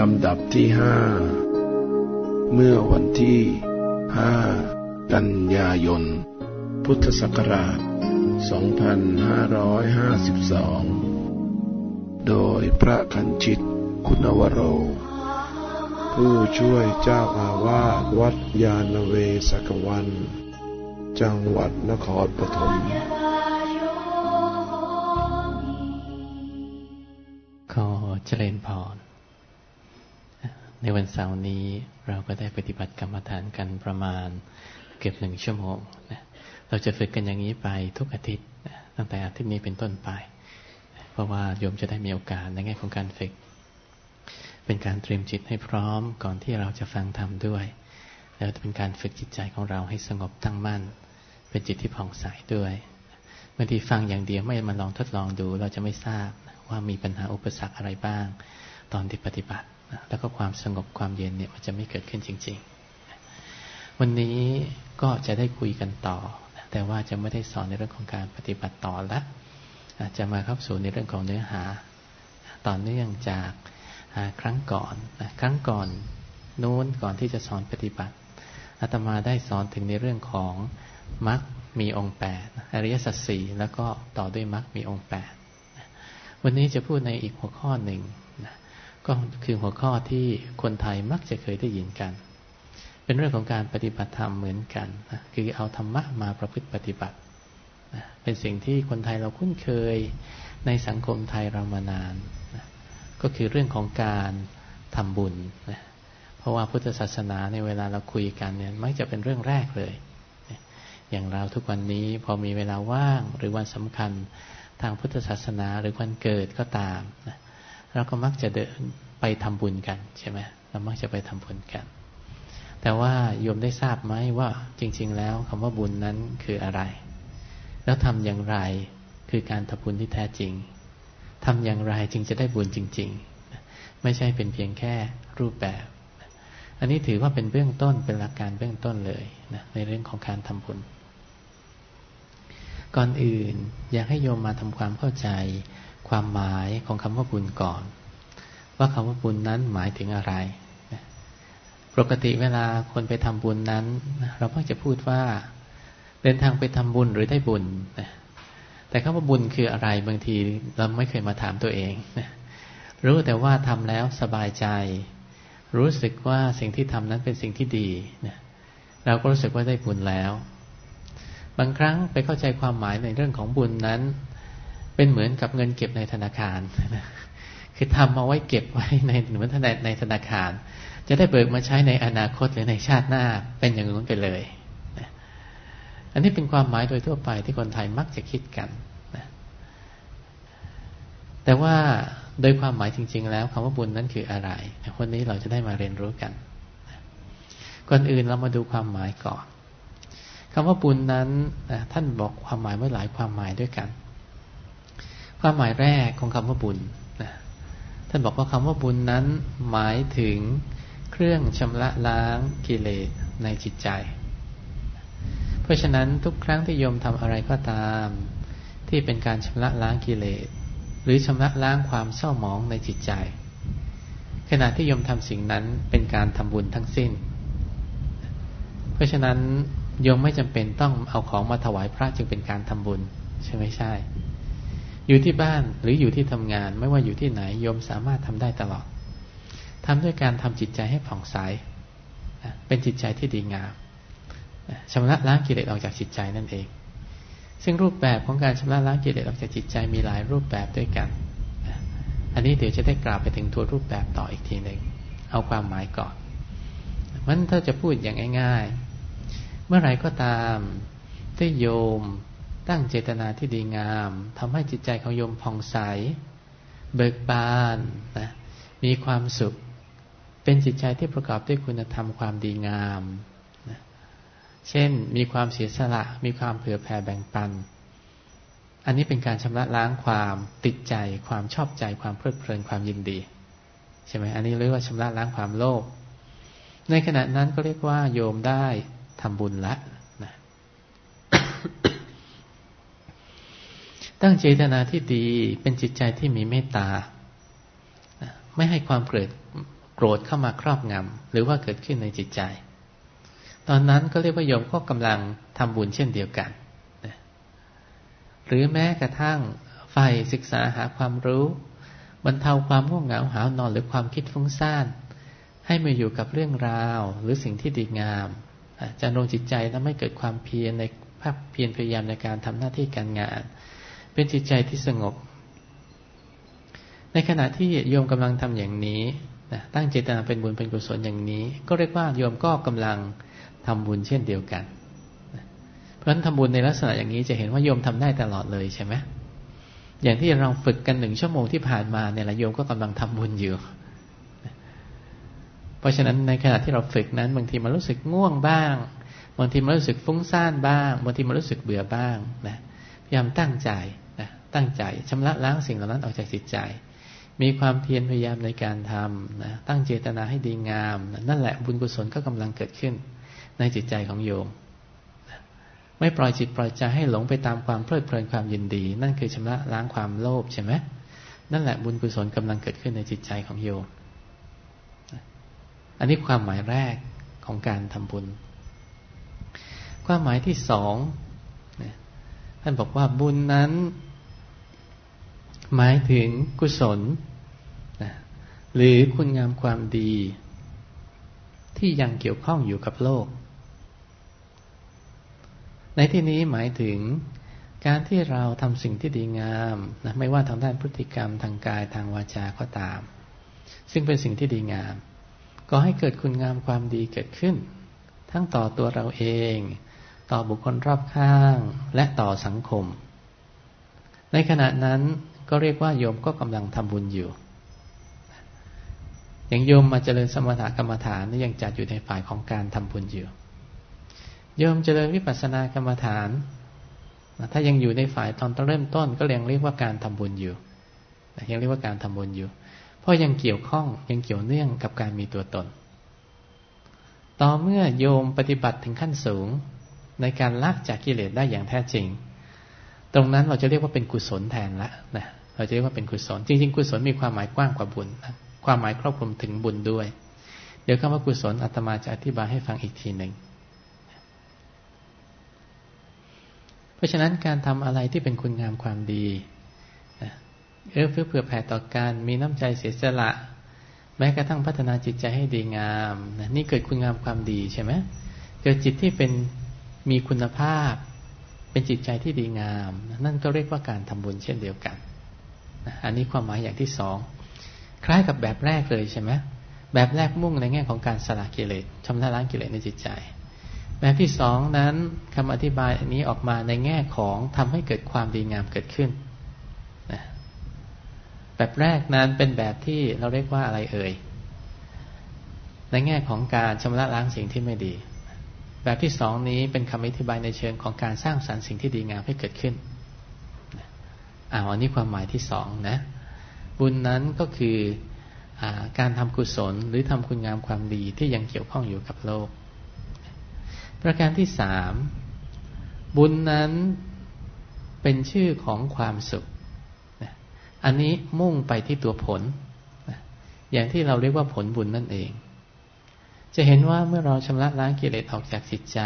ลำดับที่ห้าเมื่อวันที่ห้ากันยายน พุทธศักราช 2552 โดยพระคันชิตคุณวโร ผู้ช่วยเจ้าอาวาสวัดยาณเวศกวัน จังหวัดนครปฐมขอเจริญพร ในวันเสาร์นี้เราก็ได้ปฏิบัติกรรมฐานกันประมาณเกือบหนึ่งชั่วโมงนะเราจะฝึกกันอย่างนี้ไปทุกอาทิตย์นะตั้งแต่อาทิตย์นี้เป็นต้นไป เพราะว่าโยมจะได้มีโอกาสในแง่ของการฝึก เป็นการเตรียมจิตให้พร้อมก่อนที่เราจะฟังธรรมด้วย แล้วจะเป็นการฝึกจิตใจของเราให้สงบตั้งมั่น เป็นจิตที่ผ่องใสด้วยบางทีฟังอย่างเดียวไม่มาลองทดลองดู เราจะไม่ทราบว่ามีปัญหาอุปสรรคอะไรบ้าง ตอนที่ปฏิบัติ แล้วก็ความสงบความเย็นเนี่ยมันจะไม่เกิดขึ้นจริง ๆ วันนี้ก็จะได้คุยกันต่อ แต่ว่าจะไม่ได้สอนในเรื่องของการปฏิบัติต่อละจะมาเข้าสู่ในเรื่องของเนื้อหา ต่อเนื่องจากครั้งก่อนครั้งก่อนนู้นก่อนที่จะสอนปฏิบัติอาตมาได้สอนถึงในเรื่องของมรรคมีองค์แปดอริยสัจสี่แล้วก็ต่อด้วยมรรคมีองค์แปดวันนี้จะพูดในอีกหัวข้อหนึ่ง ก็คือหัวข้อที่คนไทยมักจะเคยได้ยินกัน เป็นเรื่องของการปฏิบัติธรรมเหมือนกันนะคือเอาธรรมะมาประพฤติปฏิบัตินะเป็นสิ่งที่คนไทยเราคุ้นเคยในสังคมไทยเรามานานนะก็คือเรื่องของการทำบุญนะเพราะว่าพุทธศาสนาในเวลาเราคุยกันเนี่ยมักจะเป็นเรื่องแรกเลย อย่างเราทุกวันนี้พอมีเวลาว่างหรือวันสำคัญทางพุทธศาสนาหรือวันเกิดก็ตามนะ เราก็มักจะเดินไปทำบุญกันใช่ไหมเรามักจะไปทำบุญกัน แต่ว่าโยมได้ทราบไหมว่าจริง ๆ แล้วคำว่าบุญนั้นคืออะไร แล้วทำอย่างไรคือการทำบุญที่แท้จริงทำอย่างไรจึงจะได้บุญจริง ๆ ไม่ใช่เป็นเพียงแค่รูปแบบ อันนี้ถือว่าเป็นเบื้องต้นเป็นหลักการเบื้องต้นเลยนะในเรื่องของการทำบุญก่อนอื่นอยากให้โยมมาทำความเข้าใจ ความหมายของคำว่าบุญก่อน ว่าคำว่าบุญนั้นหมายถึงอะไรปกติเวลาคนไปทำบุญนั้น เราเพิ่จะพูดว่าเดินทางไปทำบุญหรือได้บุญแต่คำว่าบุญคืออะไรบางทีเราไม่เคยมาถามตัวเองรู้แต่ว่าทำแล้วสบายใจ รู้สึกว่าสิ่งที่ทำนั้นเป็นสิ่งที่ดีเราก็รู้สึกว่าได้บุญแล้ว บางครั้งไปเข้าใจความหมายในเรื่องของบุญนั้น เป็นเหมือนกับเงินเก็บในธนาคารคือทำเอาไว้เก็บไว้ในเหมือนในธนาคาร จะได้เบิกมาใช้ในอนาคตหรือในชาติหน้าเป็นอย่างนู้นไปเลยอันนี้เป็นความหมายโดยทั่วไปที่คนไทยมักจะคิดกันนะแต่ว่าโดยความหมายจริง ๆ แล้วคำว่าบุญนั้นคืออะไรวันนี้เราจะได้มาเรียนรู้กันก่อนอื่นเรามาดูความหมายก่อนคำว่าบุญนั้นท่านบอกความหมายไว้หลายความหมายด้วยกัน ความหมายแรกของคำว่าบุญนะท่านบอกว่าคำว่าบุญนั้นหมายถึงเครื่องชำระล้างกิเลสในจิตใจ เพราะฉะนั้นทุกครั้งที่โยมทำอะไรก็ตาม ที่เป็นการชำระล้างกิเลสหรือชำระล้างความเศร้าหมองในจิตใจ ขณะที่โยมทำสิ่งนั้นเป็นการทำบุญทั้งสิ้น เพราะฉะนั้นโยมไม่จำเป็นต้องเอาของมาถวายพระจึงเป็นการทำบุญใช่ไหมใช่ อยู่ที่บ้านหรืออยู่ที่ทำงาน ไม่ว่าอยู่ที่ไหนโยมสามารถทำได้ตลอดทำด้วยการทำจิตใจให้ผ่องใสเป็นจิตใจที่ดีงามชำระล้างกิเลสออกจากจิตใจนั่นเอง ซึ่งรูปแบบของการชำระล้างกิเลสออกจากจิตใจมีหลายรูปแบบด้วยกัน อันนี้เดี๋ยวจะได้กล่าวไปถึงตัวรูปแบบต่ออีกทีหนึ่งเอาความหมายก่อนมันถ้าจะพูดอย่างง่าย ๆ เมื่อไรก็ตามที่โยม ตั้งเจตนาที่ดีงามทำให้จิตใจของโยมผ่องใส เบิกบานนะมีความสุข เป็นจิตใจที่ประกอบด้วยคุณธรรมความดีงามนะเช่นมีความเสียสละ มีความเผื่อแผ่แบ่งปัน อันนี้เป็นการชำระล้างความติดใจ ความชอบใจ ความเพลิดเพลินความยินดีใช่ไหมอันนี้เรียกว่าชำระล้างความโลภในขณะนั้นก็เรียกว่าโยมได้ทำบุญละนะ ตั้งเจตนาที่ดีเป็นจิตใจที่มีเมตตา ไม่ให้ความเกลียดโกรธเข้ามาครอบงำหรือว่าเกิดขึ้นในจิตใจ ตอนนั้นก็เรียกว่าโยมก็กำลังทำบุญเช่นเดียวกัน หรือแม้กระทั่งไฟศึกษาหาความรู้บรรเทาความง่วงเหงาหานอนหรือความคิดฟุ้งซ่าน ให้มาอยู่กับเรื่องราวหรือสิ่งที่ดีงามจะลงจิตใจและไม่เกิดความเพียรในภาพเพียรพยายามในการทำหน้าที่การงาน เป็นจิตใจที่สงบ ในขณะที่โยมกำลังทำอย่างนี้ตั้งเจตนาเป็นบุญเป็นกุศลอย่างนี้ ก็เรียกว่าโยมก็กำลังทำบุญเช่นเดียวกันเพราะฉะนั้นทำบุญในลักษณะอย่างนี้จะเห็นว่าโยมทำได้ตลอดเลยใช่ไหมอย่างที่เราฝึกกันหนึ่งชั่วโมงที่ผ่านมาเนี่ยละโยมก็กำลังทำบุญอยู่เพราะฉะนั้นในขณะที่เราฝึกนั้น บางทีมันรู้สึกง่วงบ้างบางทีมันรู้สึกฟุ้งซ่านบ้างบางทีมันรู้สึกเบื่อบ้างนะพยายามตั้งใจ ตั้งใจชำระล้างสิ่งเหล่านั้นออกจากจิตใจ มีความเพียรพยายามในการทำนะตั้งเจตนาให้ดีงาม นั่นแหละบุญกุศลก็กำลังเกิดขึ้นในจิตใจของโยมไม่ปล่อยจิตปล่อยใจให้หลงไปตามความเพลิดเพลินความยินดี นั่นคือชำระล้างความโลภใช่ไหมนั่นแหละบุญกุศลกำลังเกิดขึ้นในจิตใจของโยมอันนี้ความหมายแรกของการทำบุญ ความหมายที่สองท่านบอกว่าบุญนั้น หมายถึงกุศลหรือคุณงามความดี ที่ยังเกี่ยวข้องอยู่กับโลก ในที่นี้หมายถึงการที่เราทำสิ่งที่ดีงามนะไม่ว่าทางด้านพฤติกรรมทางกายทางวาจาก็ตาม ซึ่งเป็นสิ่งที่ดีงาม ก็ให้เกิดคุณงามความดีเกิดขึ้น ทั้งต่อตัวเราเอง ต่อบุคคลรอบข้างและต่อสังคม ในขณะนั้น ก็เรียกว่าโยมก็กำลังทำบุญอยู่ อย่างโยมมาเจริญสมถกรรมฐานนี่ยังจัดอยู่ในฝ่ายของการทำบุญอยู่ โยมเจริญวิปัสสนากรรมฐาน ถ้ายังอยู่ในฝ่ายตอนต้นเริ่มต้น ก็ยังเรียกว่าการทำบุญอยู่ ยังเรียกว่าการทำบุญอยู่ เพราะยังเกี่ยวข้องยังเกี่ยวเนื่องกับการมีตัวตน ต่อเมื่อโยมปฏิบัติถึงขั้นสูงในการลากจากกิเลสได้อย่างแท้จริง ตรงนั้นเราจะเรียกว่าเป็นกุศลแทนละนะ เราจะเรียกว่าเป็นกุศล จริง ๆ กุศลมีความหมายกว้างกว่าบุญนะความหมายครอบคลุมถึงบุญด้วย เดี๋ยวคำว่ากุศลอาตมาจะอธิบายให้ฟังอีกทีหนึ่งเพราะฉะนั้นการทำอะไรที่เป็นคุณงามความดีเอื้อเพื่อเผื่อแผ่ต่อการมีน้ำใจเสียสละ แม้กระทั่งพัฒนาจิตใจให้ดีงามนี่เกิดคุณงามความดีใช่ไหมเกิดจิตที่เป็นมีคุณภาพ เป็นจิตใจที่ดีงาม นั่นก็เรียกว่าการทำบุญเช่นเดียวกัน อันนี้ความหมายอย่างที่สองคล้ายกับแบบแรกเลยใช่ไหมแบบแรกมุ่งในแง่ของการสละกิเลสชำระล้างกิเลสในจิตใจ แบบที่สองนั้นคำอธิบายอันนี้ออกมาในแง่ของทำให้เกิดความดีงามเกิดขึ้นแบบแรกนั้นเป็นแบบที่เราเรียกว่าอะไรเอ่ยในแง่ของการชำระล้างสิ่งที่ไม่ดี แบบที่สองนี้เป็นคำอธิบายในเชิงของการสร้างสรรค์สิ่งที่ดีงามให้เกิดขึ้น อ่าอันนี้ความหมายที่สองนะ บุญนั้นก็คืออการทำกุศลหรือทำคุณงามความดีที่ยังเกี่ยวข้องอยู่กับโลก ประการที่สามบุญนั้นเป็นชื่อของความสุข อันนี้มุ่งไปที่ตัวผล อย่างที่เราเรียกว่าผลบุญนั่นเอง จะเห็นว่าเมื่อเราชำระล้างกิเลสออกจากจิตใจ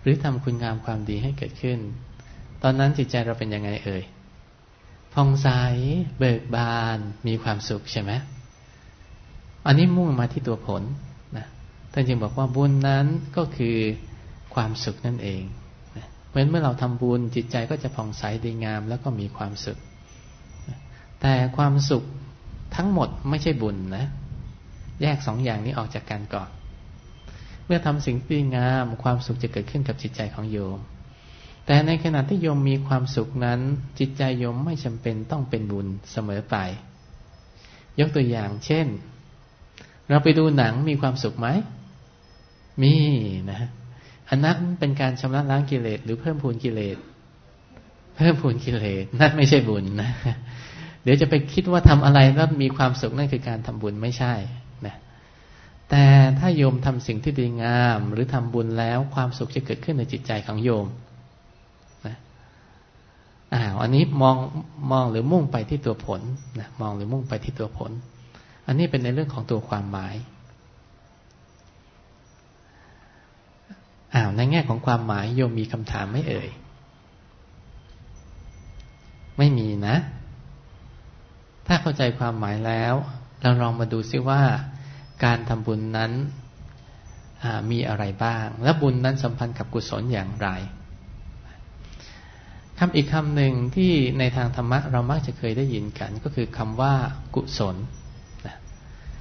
หรือทำคุณงามความดีให้เกิดขึ้น ตอนนั้นจิตใจเราเป็นยังไงเอ่ย ผ่องใสเบิกบานมีความสุขใช่ไหมอันนี้มุ่งมาที่ตัวผลนะท่านจึงบอกว่าบุญนั้นก็คือความสุขนั่นเองเหมือนเมื่อเราทำบุญจิตใจก็จะผ่องใสดีงามแล้วก็มีความสุขแต่ความสุขทั้งหมดไม่ใช่บุญนะ แยกสองอย่างนี้ออกจากกันก่อน เมื่อทำสิ่งดีงาม ความสุขจะเกิดขึ้นกับจิตใจของโยม แต่ในขณะที่โยมมีความสุขนั้น จิตใจโยมไม่จำเป็นต้องเป็นบุญเสมอไป ยกตัวอย่าง เช่น เราไปดูหนังมีความสุขไหม มีนะอันนั้นเป็นการชำระล้างกิเลสหรือเพิ่มพูนกิเลส เพิ่มพูนกิเลสนั่นไม่ใช่บุญนะ เดี๋ยวจะไปคิดว่าทำอะไรแล้วมีความสุขนั่นคือการทำบุญไม่ใช่นะแต่ถ้าโยมทำสิ่งที่ดีงาม หรือทำบุญแล้วความสุขจะเกิดขึ้นในจิตใจของโยม อ้าวอันนี้มองมองหรือมุ่งไปที่ตัวผลนะมองหรือมุ่งไปที่ตัวผล อันนี้เป็นในเรื่องของตัวความหมายอ้าวในแง่ของความหมายโยมมีคำถามไม่เอ่ย ไม่มีนะ ถ้าเข้าใจความหมายแล้ว เราลองมาดูซิว่า การทำบุญนั้นมีอะไรบ้าง และบุญนั้นสัมพันธ์กับกุศลอย่างไร คำอีกคำหนึ่งที่ในทางธรรมะเรามักจะเคยได้ยินกัน ก็คือคำว่ากุศล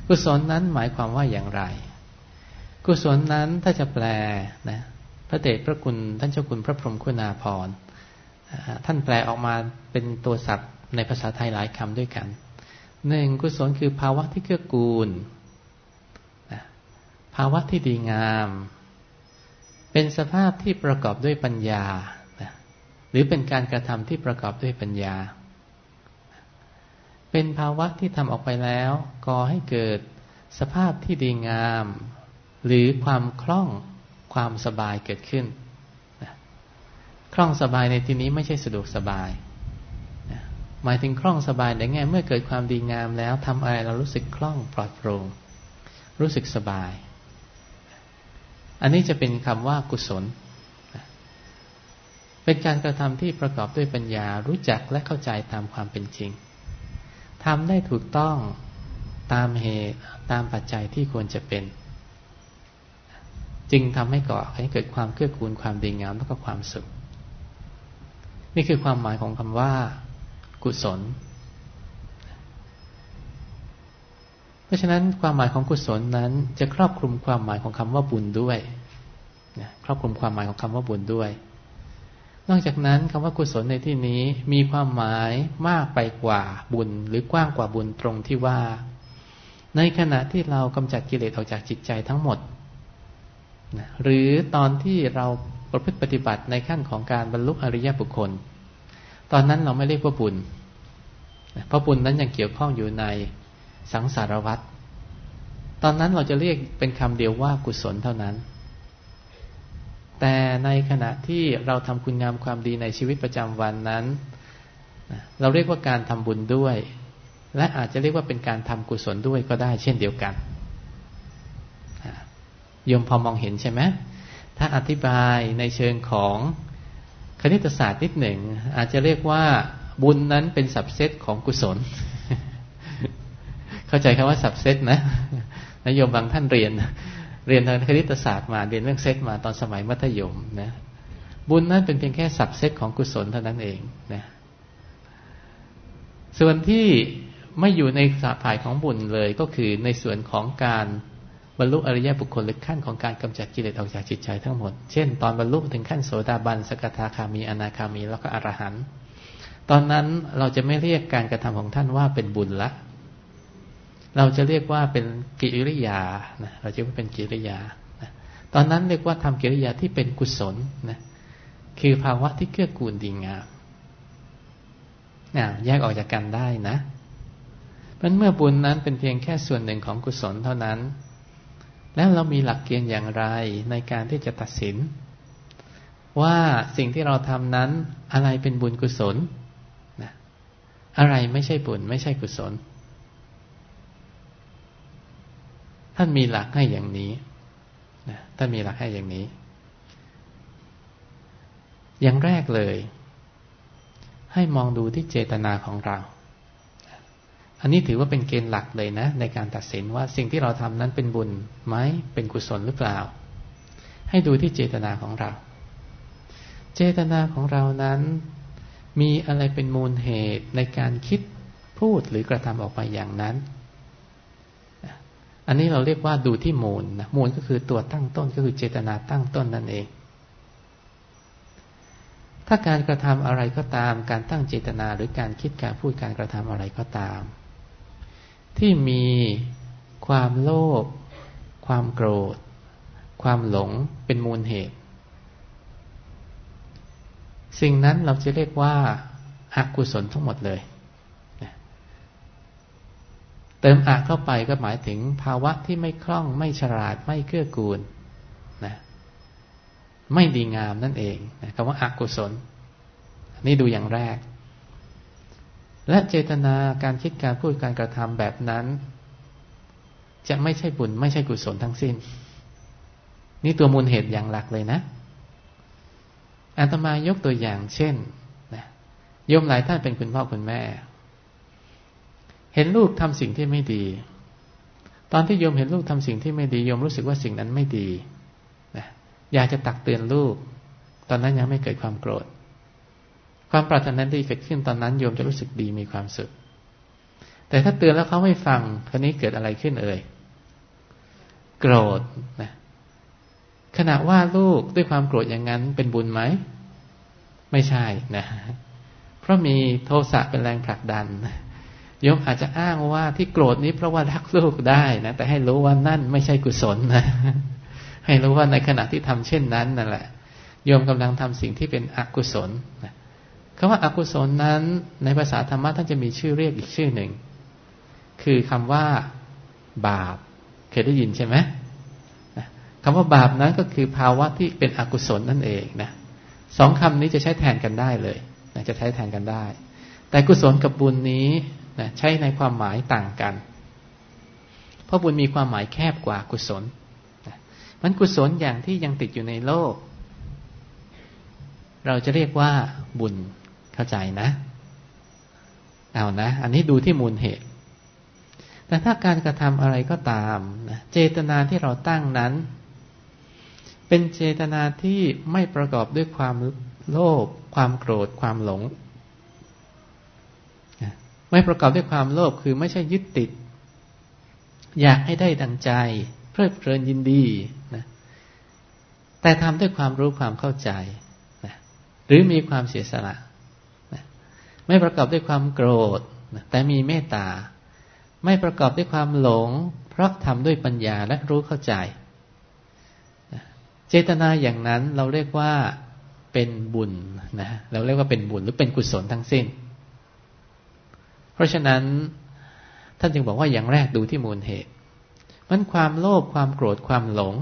กุศลนั้นหมายความว่าอย่างไร กุศลนั้นถ้าจะแปลนะพระเดชพระคุณท่านเจ้าคุณพระพรหมคุณาภรณ์ท่านแปลออกมาเป็นตัวศัพท์ในภาษาไทยหลายคำด้วยกันหนึ่งกุศลคือภาวะที่เกื้อกูล ภาวะที่ดีงาม เป็นสภาพที่ประกอบด้วยปัญญา หรือเป็นการกระทำที่ประกอบด้วยปัญญา เป็นภาวะที่ทำออกไปแล้วก่อให้เกิดสภาพที่ดีงาม หรือความคล่องความสบายเกิดขึ้นคล่องสบายในที่นี้ไม่ใช่สะดวกสบาย หมายถึงคล่องสบายในแง่เมื่อเกิดความดีงามแล้วทำอะไรเรารู้สึกคล่องปลอดโปร่งรู้สึกสบาย อันนี้จะเป็นคำว่ากุศล เป็นการกระทำที่ประกอบด้วยปัญญารู้จักและเข้าใจตามความเป็นจริงทำได้ถูกต้องตามเหตุตามปัจจัยที่ควรจะเป็น จึงทำให้ก่อให้เกิดความเกื้อกูลความดีงามและก็ความสุข นี่คือความหมายของคำว่า กุศล เพราะฉะนั้นความหมายของกุศลนั้น จะครอบคลุมความหมายของคำว่าบุญด้วยครอบคลุมความหมายของคำว่าบุญด้วย นอกจากนั้นคำว่ากุศลในที่นี้มีความหมายมากไปกว่าบุญ หรือกว้างกว่าบุญตรงที่ว่า ในขณะที่เรากำจัดกิเลสออกจากจิตใจทั้งหมดนะหรือตอนที่เราประพฤติปฏิบัติในขั้นของการบรรลุอริยบุคคล ตอนนั้นเราไม่เรียกว่าบุญเพราะบุญนั้นยังเกี่ยวข้องอยู่ในสังสารวัฏตอนนั้นเราจะเรียกเป็นคำเดียวว่ากุศลเท่านั้น แต่ในขณะที่เราทำคุณงามความดีในชีวิตประจำวันนั้น เราเรียกว่าการทำบุญด้วย และอาจจะเรียกว่าเป็นการทำกุศลด้วยก็ได้เช่นเดียวกันโยมพอมองเห็นใช่ไหมถ้าอธิบายในเชิงของคณิตศาสตร์นิดหนึ่ง อาจจะเรียกว่าบุญนั้นเป็นสับเซตของกุศล เข้าใจคำว่าสับเซตนะนโยมบางท่านเรียน เรียนทางคณิตศาสตร์มาเรียนเรื่องเซตมาตอนสมัยมัธยมนะ บุญนั้นเป็นเพียงแค่สับเซตของกุศลเท่านั้นเองนะส่วนที่ไม่อยู่ในสาภายของบุญเลยก็คือในส่วนของการบรรลุอริยบุคคลหรือขั้นของการกำจัดกิเลสออกจากจิตใจทั้งหมด เช่น ตอนบรรลุถึงขั้นโสดาบันสกทาคามีอนาคามีแล้วก็อรหันต์ตอนนั้นเราจะไม่เรียกการกระทำของท่านว่าเป็นบุญละ เราจะเรียกว่าเป็นกิริยานะเราจะว่าเป็นกิริยานะตอนนั้นเรียกว่าทำกิริยาที่เป็นกุศลนะคือภาวะที่เกื้อกูลดีงามนะแยกออกจากกันได้นะเพราะเมื่อบุญนั้นเป็นเพียงแค่ส่วนหนึ่งของกุศลเท่านั้น แล้วเรามีหลักเกณฑ์อย่างไรในการที่จะตัดสิน ว่าสิ่งที่เราทำนั้นอะไรเป็นบุญกุศลนะอะไรไม่ใช่บุญไม่ใช่กุศล ท่านมีหลักให้อย่างนี้นะท่านมีหลักให้อย่างนี้ อย่างแรกเลย ให้มองดูที่เจตนาของเรา อันนี้ถือว่าเป็นเกณฑ์หลักเลยนะ ในการตัดสินว่าสิ่งที่เราทำนั้นเป็นบุญไหมเป็นกุศลหรือเปล่า ให้ดูที่เจตนาของเรา เจตนาของเรานั้นมีอะไรเป็นมูลเหตุในการคิดพูดหรือกระทำออกไปอย่างนั้น อันนี้เราเรียกว่าดูที่มูลนะมูลก็คือตัวตั้งต้นก็คือเจตนาตั้งต้นนั่นเอง ถ้าการกระทำอะไรก็ตาม การตั้งเจตนาหรือการคิดการพูดการกระทำอะไรก็ตาม ที่มีความโลภความโกรธ ความหลงเป็นมูลเหตุ สิ่งนั้นเราจะเรียกว่าอากุศลทั้งหมดเลย เติมอะเข้าไปก็หมายถึงภาวะที่ไม่คล่องไม่ฉลาดไม่เกื้อกูลนะไม่ดีงามนั่นเองนะคำว่าอากุศล นี่ดูอย่างแรก และเจตนาการคิดการพูดการกระทำแบบนั้น จะไม่ใช่บุญไม่ใช่กุศลทั้งสิ้น นี่ตัวมูลเหตุอย่างหลักเลยนะอาตมายกตัวอย่างเช่นนะโยมหลายท่านเป็นคุณพ่อคุณแม่ เห็นลูกทำสิ่งที่ไม่ดี ตอนที่โยมเห็นลูกทำสิ่งที่ไม่ดีโยมรู้สึกว่าสิ่งนั้นไม่ดีนะอยากจะตักเตือนลูก ตอนนั้นยังไม่เกิดความโกรธ ความปรารถนาดีเกิดขึ้นตอนนั้นโยมจะรู้สึกดีมีความสุข แต่ถ้าเตือนแล้วเขาไม่ฟังคราวนี้เกิดอะไรขึ้นเอ่ย โกรธนะขณะว่าลูกด้วยความโกรธอย่างนั้นเป็นบุญไหม ไม่ใช่นะ เพราะมีโทสะเป็นแรงผลักดัน โยมอาจจะอ้างว่าที่โกรธนี้เพราะว่ารักลูกได้นะ แต่ให้รู้ว่านั่นไม่ใช่กุศลนะ ให้รู้ว่าในขณะที่ทำเช่นนั้นนั่นแหละโยมกำลังทำสิ่งที่เป็นอกุศลนะคำว่าอากุศลนั้นในภาษาธรรมะท่านจะมีชื่อเรียกอีกชื่อหนึ่ง คือคำว่า บาป เคยได้ยินใช่ไหมคำว่าบาปนั้นก็คือภาวะที่เป็นอกุศลนั่นเองนะสองคำนี้จะใช้แทนกันได้เลยนะจะใช้แทนกันได้ แต่กุศลกับบุญนี้ นะใช้ในความหมายต่างกัน เพราะบุญมีความหมายแคบกว่ากุศลนะมันกุศลอย่างที่ยังติดอยู่ในโลก เราจะเรียกว่าบุญเข้าใจนะ เอานะ อันนี้ดูที่มูลเหตุ แต่ถ้าการกระทำอะไรก็ตามนะเจตนาที่เราตั้งนั้น เป็นเจตนาที่ไม่ประกอบด้วยความโลภความโกรธความหลง ไม่ประกอบด้วยความโลภคือไม่ใช่ยึดติด อยากให้ได้ดังใจ เพลิดเพลินยินดีนะแต่ทำด้วยความรู้ความเข้าใจนะหรือมีความเสียสละนะไม่ประกอบด้วยความโกรธนะแต่มีเมตตา ไม่ประกอบด้วยความหลง เพราะทำด้วยปัญญาและรู้เข้าใจเจตนาอย่างนั้นเราเรียกว่าเป็นบุญนะเราเรียกว่าเป็นบุญหรือเป็นกุศลทั้งสิ้น ราะฉะนั้นท่านจึงบอกว่าอย่างแรกดูที่มูลเหตุมันความโลภความโกรธความหลง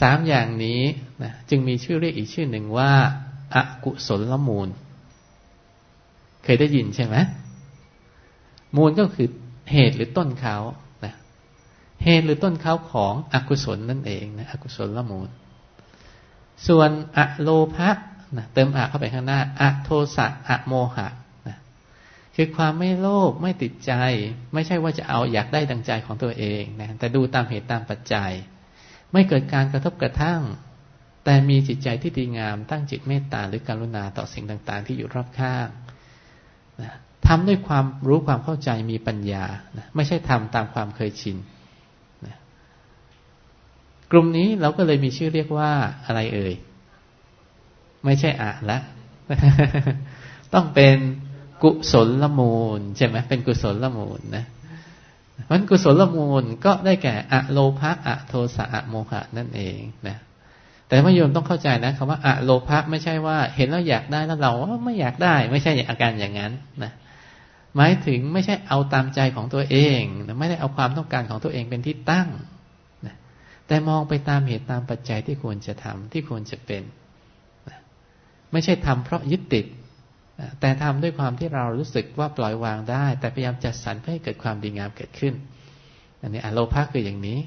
สามอย่างนี้นะจึงมีชื่อเรียกอีกชื่อหนึ่งว่าอากุศลละมูล เคยได้ยินใช่ไหมมูลก็คือเหตุหรือต้นเขานะเหตุหรือต้นเขาของอกุศลนั่นเองนะอกุศลละมูล ส่วนอะโลภะนะเติมอะเข้าไปข้างหน้าอะโทสะอะโมหะนะ คือความไม่โลภไม่ติดใจ ไม่ใช่ว่าจะเอาอยากได้ดังใจของตัวเองนะแต่ดูตามเหตุตามปัจจัย ไม่เกิดการกระทบกระทั่ง แต่มีจิตใจที่ดีงามตั้งจิตเมตตาหรือการุณาต่อสิ่งต่าง ๆ ที่อยู่รอบข้างนะทำด้วยความรู้ความเข้าใจมีปัญญานะไม่ใช่ทำตามความเคยชินกลุ่มนี้เราก็เลยมีชื่อเรียกว่าอะไรเอ่ย ไม่ใช่อะละ ต้องเป็น กุศลละมูลใช่ไหมเป็นกุศลละมูลนะมันกุศลละมูลก็ได้แก่อะโลภะอะโทสะอะโมหะนั่นเองนะแต่พระโยมต้องเข้าใจนะคำว่าอะโลภะไม่ใช่ว่า เห็นแล้วอยากได้แล้วเราไม่อยากได้ ไม่ใช่อาการอย่างนั้นนะหมายถึงไม่ใช่เอาตามใจของตัวเองไม่ได้เอาความต้องการของตัวเองเป็นที่ตั้งนะแต่มองไปตามเหตุตามปัจจัยที่ควรจะทำที่ควรจะเป็นนะไม่ใช่ทำเพราะยึดติด แต่ทำด้วยความที่เรารู้สึกว่าปล่อยวางได้ แต่พยายามจัดสรรเพื่อให้เกิดความดีงามเกิดขึ้น อันนี้อโลภะคืออย่างนี้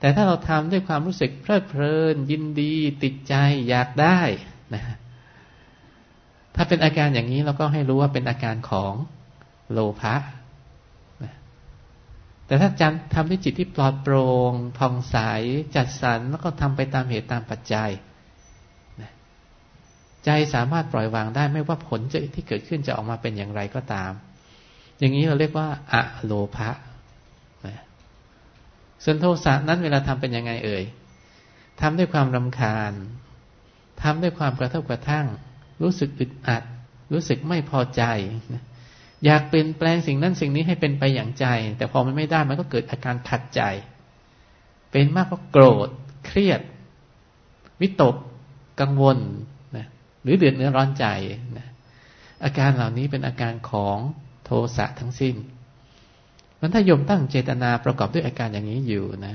แต่ถ้าเราทำด้วยความรู้สึกเพลิดเพลิน ยินดี ติดใจอยากได้นะถ้าเป็นอาการอย่างนี้เราก็ให้รู้ว่าเป็นอาการของโลภะแต่ถ้าจันทำด้วยจิตที่ปลอดโปร่งผ่องใสจัดสรรแล้วก็ทำไปตามเหตุตามปัจจัย ใจสามารถปล่อยวางได้ไม่ว่าผลจะที่เกิดขึ้นจะออกมาเป็นอย่างไรก็ตาม อย่างนี้เราเรียกว่าอะโลภะส่วนโทสะนั้นเวลาทำเป็นยังไงเอ่ยทำด้วยความรำคาญทำด้วยความกระทบกระทั่ง รู้สึกอึดอัด รู้สึกไม่พอใจ อยากเปลี่ยนแปลงสิ่งนั้นสิ่งนี้ให้เป็นไปอย่างใจ แต่พอมันไม่ได้มันก็เกิดอาการขัดใจ เป็นมากก็โกรธ เครียด วิตก กังวล หรือเดือดเนื้อร้อนใจนะอาการเหล่านี้เป็นอาการของโทสะทั้งสิ้นมันถ้าโยมตั้งเจตนาประกอบด้วยอาการอย่างนี้อยู่นะ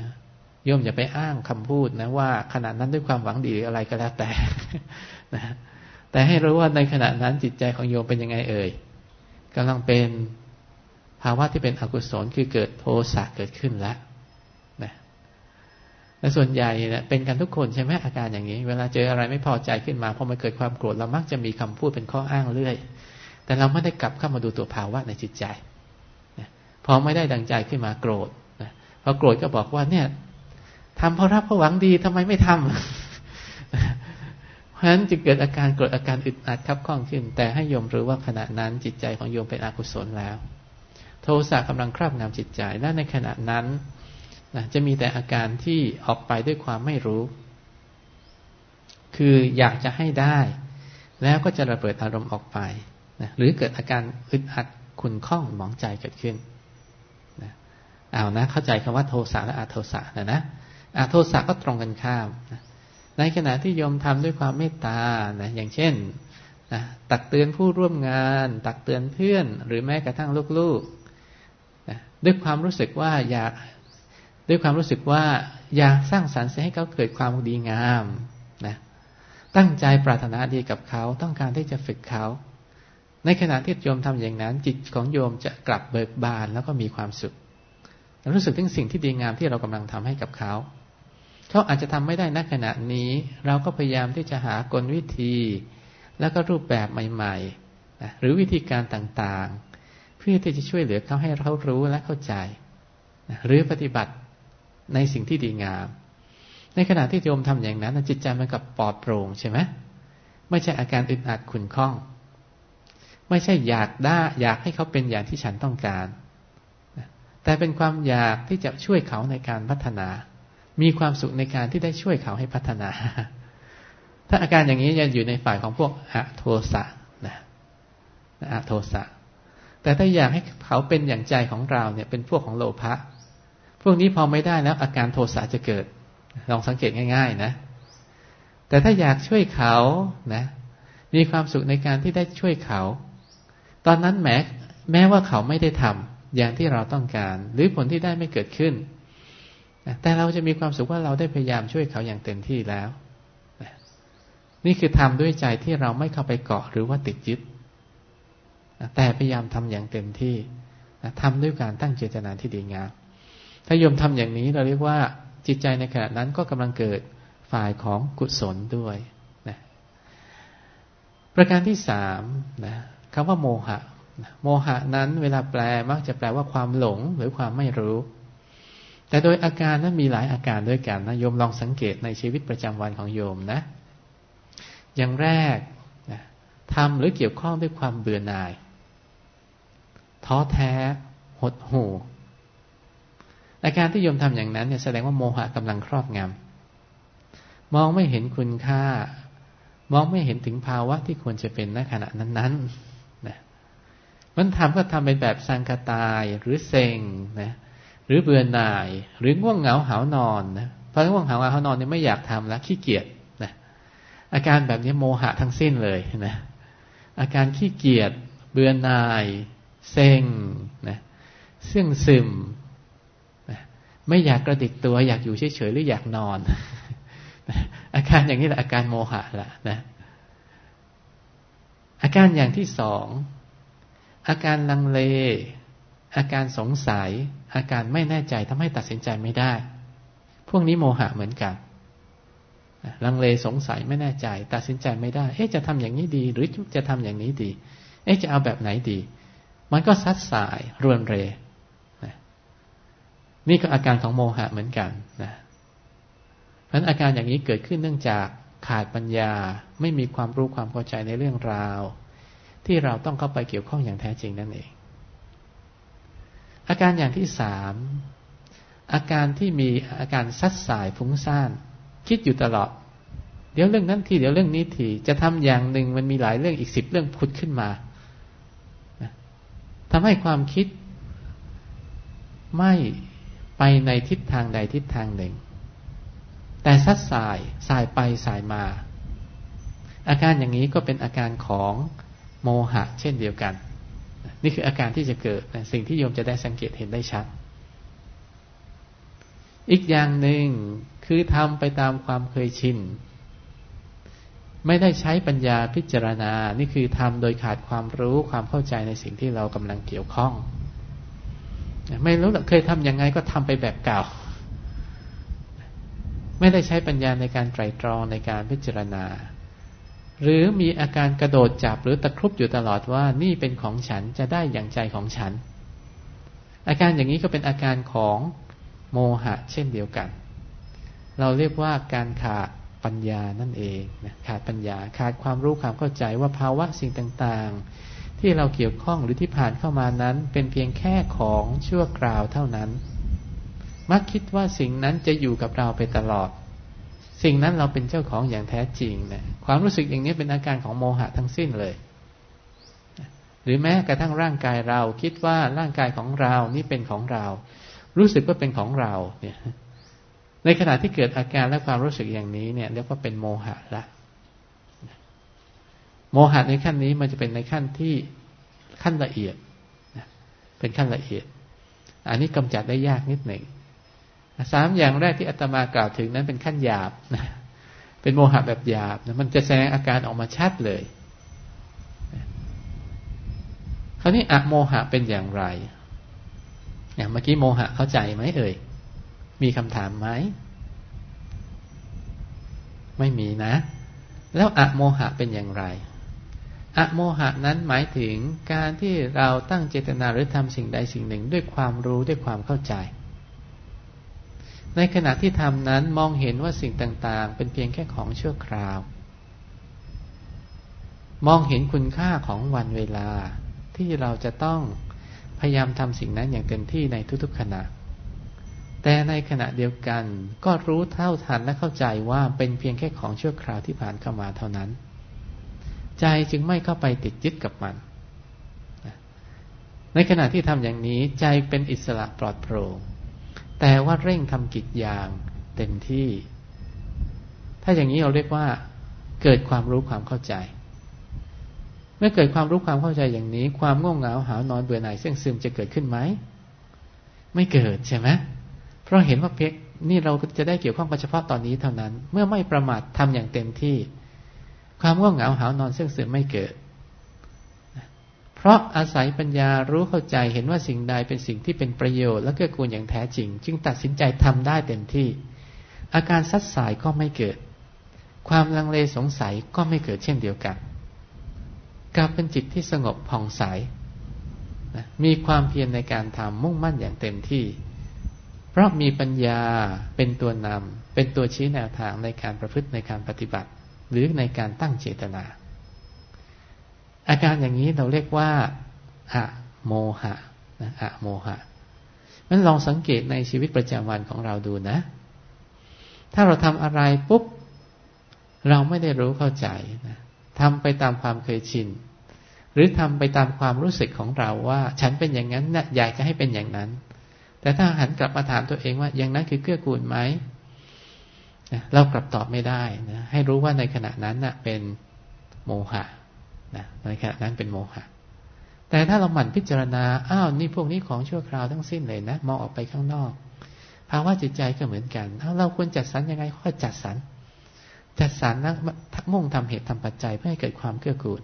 โยมอย่าไปอ้างคำพูดนะว่าขณะนั้นด้วยความหวังดีหรืออะไรก็แล้วแต่นะแต่ให้รู้ว่าในขณะนั้นจิตใจของโยมเป็นยังไงเอ่ยกำลังเป็นภาวะที่เป็นอกุศลคือเกิดโทสะเกิดขึ้นแล้ว และส่วนใหญ่เป็นกันทุกคนใช่ไหมอาการอย่างนี้ เวลาเจออะไรไม่พอใจขึ้นมาพอมันเกิดความโกรธเรามักจะมีคำพูดเป็นข้ออ้างเรื่อย แต่เราไม่ได้กลับเข้ามาดูตัวภาวะในจิตใจพอไม่ได้ดังใจขึ้นมาโกรธพอโกรธก็บอกว่าเนี่ยทำเพราะรับเพราะหวังดีทำไมไม่ทำเพราะฉะนั้นจะเกิดอาการโกรธอาการอึดอัดขับข้องขึ้น แต่ให้โยมรู้ว่าขณะนั้นจิตใจของโยมเป็นอกุศลแล้ว โทสะกำลังครอบงำจิตใจและในขณะนั้น นะจะมีแต่อาการที่ออกไปด้วยความไม่รู้ คืออยากจะให้ได้ แล้วก็จะระเบิดอารมณ์ออกไปนะหรือเกิดอาการอึดอัดขุนข้องหมองใจเกิดขึ้นนะเอานะ เข้าใจคำว่าโทสะและอาโทสะนะนะอาโทสะก็ตรงกันข้ามนะในขณะที่โยมทำด้วยความเมตตานะอย่างเช่นนะตักเตือนผู้ร่วมงาน ตักเตือนเพื่อน หรือแม้กระทั่งลูกๆนะด้วยความรู้สึกว่าอยาก ด้วยความรู้สึกว่าอยากสร้างสรรค์ให้เขาเกิดความดีงามนะตั้งใจปรารถนาดีกับเขาต้องการที่จะฝึกเขา ในขณะที่โยมทำอย่างนั้น จิตของโยมจะกลับเบิกบานแล้วก็มีความสุขรู้สึกถึงสิ่งที่ดีงามที่เรากำลังทำให้กับเขาเขาอาจจะทำไม่ได้ณขณะนี้ เราก็พยายามที่จะหากลวิธี แล้วก็รูปแบบใหม่ๆนะหรือวิธีการต่างๆ เพื่อที่จะช่วยเหลือเขาให้เขารู้และเข้าใจนะหรือปฏิบัติ ในสิ่งที่ดีงาม ในขณะที่โยมทำอย่างนั้น จิตใจมันกับปลอดโปร่งใช่ไหมไม่ใช่อาการอึดอัดขุนข้อง ไม่ใช่อยากได้ อยากให้เขาเป็นอย่างที่ฉันต้องการ แต่เป็นความอยากที่จะช่วยเขาในการพัฒนา มีความสุขในการที่ได้ช่วยเขาให้พัฒนา ถ้าอาการอย่างนี้จะอยู่ในฝ่ายของพวกอะโทสะนะอะโทสะแต่ถ้าอยากให้เขาเป็นอย่างใจของเราเนี่ย เป็นพวกของโลภะ พวกนี้พอไม่ได้แล้ว อาการโทสะจะเกิด ลองสังเกตง่าย ๆ นะ แต่ถ้าอยากช่วยเขานะ มีความสุขในการที่ได้ช่วยเขา ตอนนั้นแม้แม้ว่าเขาไม่ได้ทำอย่างที่เราต้องการ หรือผลที่ได้ไม่เกิดขึ้น แต่เราจะมีความสุขว่าเราได้พยายามช่วยเขาอย่างเต็มที่แล้ว นี่คือทำด้วยใจที่เราไม่เข้าไปเกาะหรือว่าติดยึด แต่พยายามทำอย่างเต็มที่ทำด้วยการตั้งเจตนาที่ดีงาม ถ้าโยมทำอย่างนี้เราเรียกว่าจิตใจในขณะนั้นก็กำลังเกิดฝ่ายของกุศลด้วยนะประการที่สามนะคำว่าโมหะโมหะนั้นเวลาแปลมักจะแปลว่าความหลงหรือความไม่รู้ แต่โดยอาการนั้นมีหลายอาการด้วยกันนะโยมลองสังเกตในชีวิตประจำวันของโยมนะ อย่างแรกนะทำหรือเกี่ยวข้องด้วยความเบื่อหน่าย ท้อแท้ หดหู่ อาการที่โยมทำอย่างนั้นเนี่ยแสดงว่าโมหะกำลังครอบงำมองไม่เห็นคุณค่า มองไม่เห็นถึงภาวะที่ควรจะเป็นในขณะนั้นๆนะมันทำก็ทำเป็นแบบสังกตายหรือเซ็งนะหรือเบื่อหน่าย หรือง่วงเหงาหานอนนะพอง่วงเหงาหานอนเนี่ยไม่อยากทำแล้วขี้เกียจนะอาการแบบนี้โมหะทั้งสิ้นเลยนะอาการขี้เกียจเบื่อหน่ายเซ็งนะเสื่องซึม ไม่อยากกระดิกตัว อยากอยู่เฉยๆหรืออยากนอน อาการอย่างนี้แหละอาการโมหะละนะ อาการอย่างที่สองอาการลังเล อาการสงสัย อาการไม่แน่ใจทำให้ตัดสินใจไม่ได้ พวกนี้โมหะเหมือนกันลังเลสงสัยไม่แน่ใจ ตัดสินใจไม่ได้ เอ๊ะจะทำอย่างนี้ดี หรือจะทำอย่างนี้ดี เอ๊ะจะเอาแบบไหนดี มันก็ซัดสายรวนเร นี่ก็อาการของโมหะเหมือนกันนะเพราะนั้นอาการอย่างนี้เกิดขึ้นเนื่องจากขาดปัญญาไม่มีความรู้ความเข้าใจในเรื่องราว ที่เราต้องเข้าไปเกี่ยวข้องอย่างแท้จริงนั่นเอง อาการอย่างที่สามอาการที่มีอาการซัดสายฟุ้งซ่าน คิดอยู่ตลอด เดี๋ยวเรื่องนั้นทีเดี๋ยวเรื่องนี้ทีจะทำอย่างหนึ่งมันมีหลายเรื่องอีกสิบเรื่องพุดขึ้นมาทำให้ความคิด ไม่ ไปในทิศทางใดทิศทางหนึ่ง แต่ซัดสายสายไปสายมา อาการอย่างนี้ก็เป็นอาการของโมหะ เช่นเดียวกัน นี่คืออาการที่จะเกิดสิ่งที่โยมจะได้สังเกตเห็นได้ชัด อีกอย่างหนึ่งคือทำไปตามความเคยชินไม่ได้ใช้ปัญญาพิจารณา นี่คือทำโดยขาดความรู้ความเข้าใจในสิ่งที่เรากำลังเกี่ยวข้อง ไม่รู้เคยทำยังไงก็ทำไปแบบเก่า ไม่ได้ใช้ปัญญาในการไตรตรองในการพิจารณา หรือมีอาการกระโดดจับหรือตะครุบอยู่ตลอดว่านี่เป็นของฉันจะได้อย่างใจของฉัน อาการอย่างนี้ก็เป็นอาการของโมหะเช่นเดียวกัน เราเรียกว่าการขาดปัญญานั่นเองนะขาดปัญญาขาดความรู้ความเข้าใจว่าภาวะสิ่งต่างๆ ที่เราเกี่ยวข้องหรือที่ผ่านเข้ามานั้น เป็นเพียงแค่ของชั่วคราวเท่านั้น มักคิดว่าสิ่งนั้นจะอยู่กับเราไปตลอด สิ่งนั้นเราเป็นเจ้าของอย่างแท้จริงนะความรู้สึกอย่างนี้เป็นอาการของโมหะทั้งสิ้นเลย หรือแม้กระทั่งร่างกายเราคิดว่าร่างกายของเรานี่เป็นของเรา รู้สึกว่าเป็นของเราเนี่ยในขณะที่เกิดอาการและความรู้สึกอย่างนี้เนี่ยเรียกว่าเป็นโมหะละ โมหะในขั้นนี้มันจะเป็นในขั้นที่ขั้นละเอียดเป็นขั้นละเอียด อันนี้กำจัดได้ยากนิดหนึ่งสามอย่างแรกที่อาตมากล่าวถึงนั้นเป็นขั้นหยาบนะเป็นโมหะแบบหยาบนะมันจะแสดงอาการออกมาชัดเลยคราวนี้อะโมหะเป็นอย่างไรอย่างเมื่อกี้โมหะเข้าใจไหมเอ่ย มีคำถามไหม ไม่มีนะ แล้วอะโมหะเป็นอย่างไร อโมหะนั้นหมายถึงการที่เราตั้งเจตนาหรือทำสิ่งใดสิ่งหนึ่งด้วยความรู้ด้วยความเข้าใจ ในขณะที่ทำนั้นมองเห็นว่าสิ่งต่างๆ เป็นเพียงแค่ของชั่วคราว มองเห็นคุณค่าของวันเวลาที่เราจะต้องพยายามทำสิ่งนั้นอย่างเต็มที่ในทุกๆขณะ แต่ในขณะเดียวกันก็รู้เท่าทันและเข้าใจว่าเป็นเพียงแค่ของชั่วคราวที่ผ่านเข้ามาเท่านั้น ใจจึงไม่เข้าไปติดยึดกับมัน ในขณะที่ทำอย่างนี้ใจเป็นอิสระปลอดโปร่ง แต่ว่าเร่งทำกิจอย่างเต็มที่ ถ้าอย่างนี้เราเรียกว่า เกิดความรู้ความเข้าใจ เมื่อเกิดความรู้ความเข้าใจอย่างนี้ ความง่วงเหงาหานอนเบื่อหน่ายเสื่องซึมจะเกิดขึ้นไหม ไม่เกิดใช่ไหมเพราะเห็นว่าเพียงนี่เราจะได้เกี่ยวข้องกับเฉพาะตอนนี้เท่านั้น เมื่อไม่ประมาททำอย่างเต็มที่ ความง่วงเหงาหานอนเสื่องซึมไม่เกิด เพราะอาศัยปัญญารู้เข้าใจเห็นว่าสิ่งใดเป็นสิ่งที่เป็นประโยชน์และเกื้อกูลอย่างแท้จริง จึงตัดสินใจทำได้เต็มที่ อาการซัดสายก็ไม่เกิด ความลังเลสงสัยก็ไม่เกิดเช่นเดียวกันกลับเป็นจิตที่สงบผ่องใสมีความเพียรในการทำมุ่งมั่นอย่างเต็มที่ เพราะมีปัญญาเป็นตัวนำเป็นตัวชี้แนวทางในการประพฤติในการปฏิบัติ หรือในการตั้งเจตนา อาการอย่างนี้เราเรียกว่าอะโมหะนะอะโมหะนั้นลองสังเกตในชีวิตประจำวันของเราดูนะ ถ้าเราทำอะไรปุ๊บ เราไม่ได้รู้เข้าใจนะทำไปตามความเคยชิน หรือทำไปตามความรู้สึกของเราว่า ฉันเป็นอย่างนั้นนะอยากจะให้เป็นอย่างนั้น แต่ถ้าหันกลับมาถามตัวเองว่าอย่างนั้นคือเกื้อกูลไหม เรากลับตอบไม่ได้นะให้รู้ว่าในขณะนั้นนะเป็นโมหะนะในขณะนั้นเป็นโมหะ แต่ถ้าเราหมั่นพิจารณาอ้าวนี่พวกนี้ของชั่วคราวทั้งสิ้นเลยนะมองออกไปข้างนอกภาวะจิตใจก็เหมือนกันถ้าเราควรจัดสรรยังไงค่อยจัดสรรจัดสรรนะมุ่งทำเหตุทำปัจจัยเพื่อให้เกิดความเกื้อกูล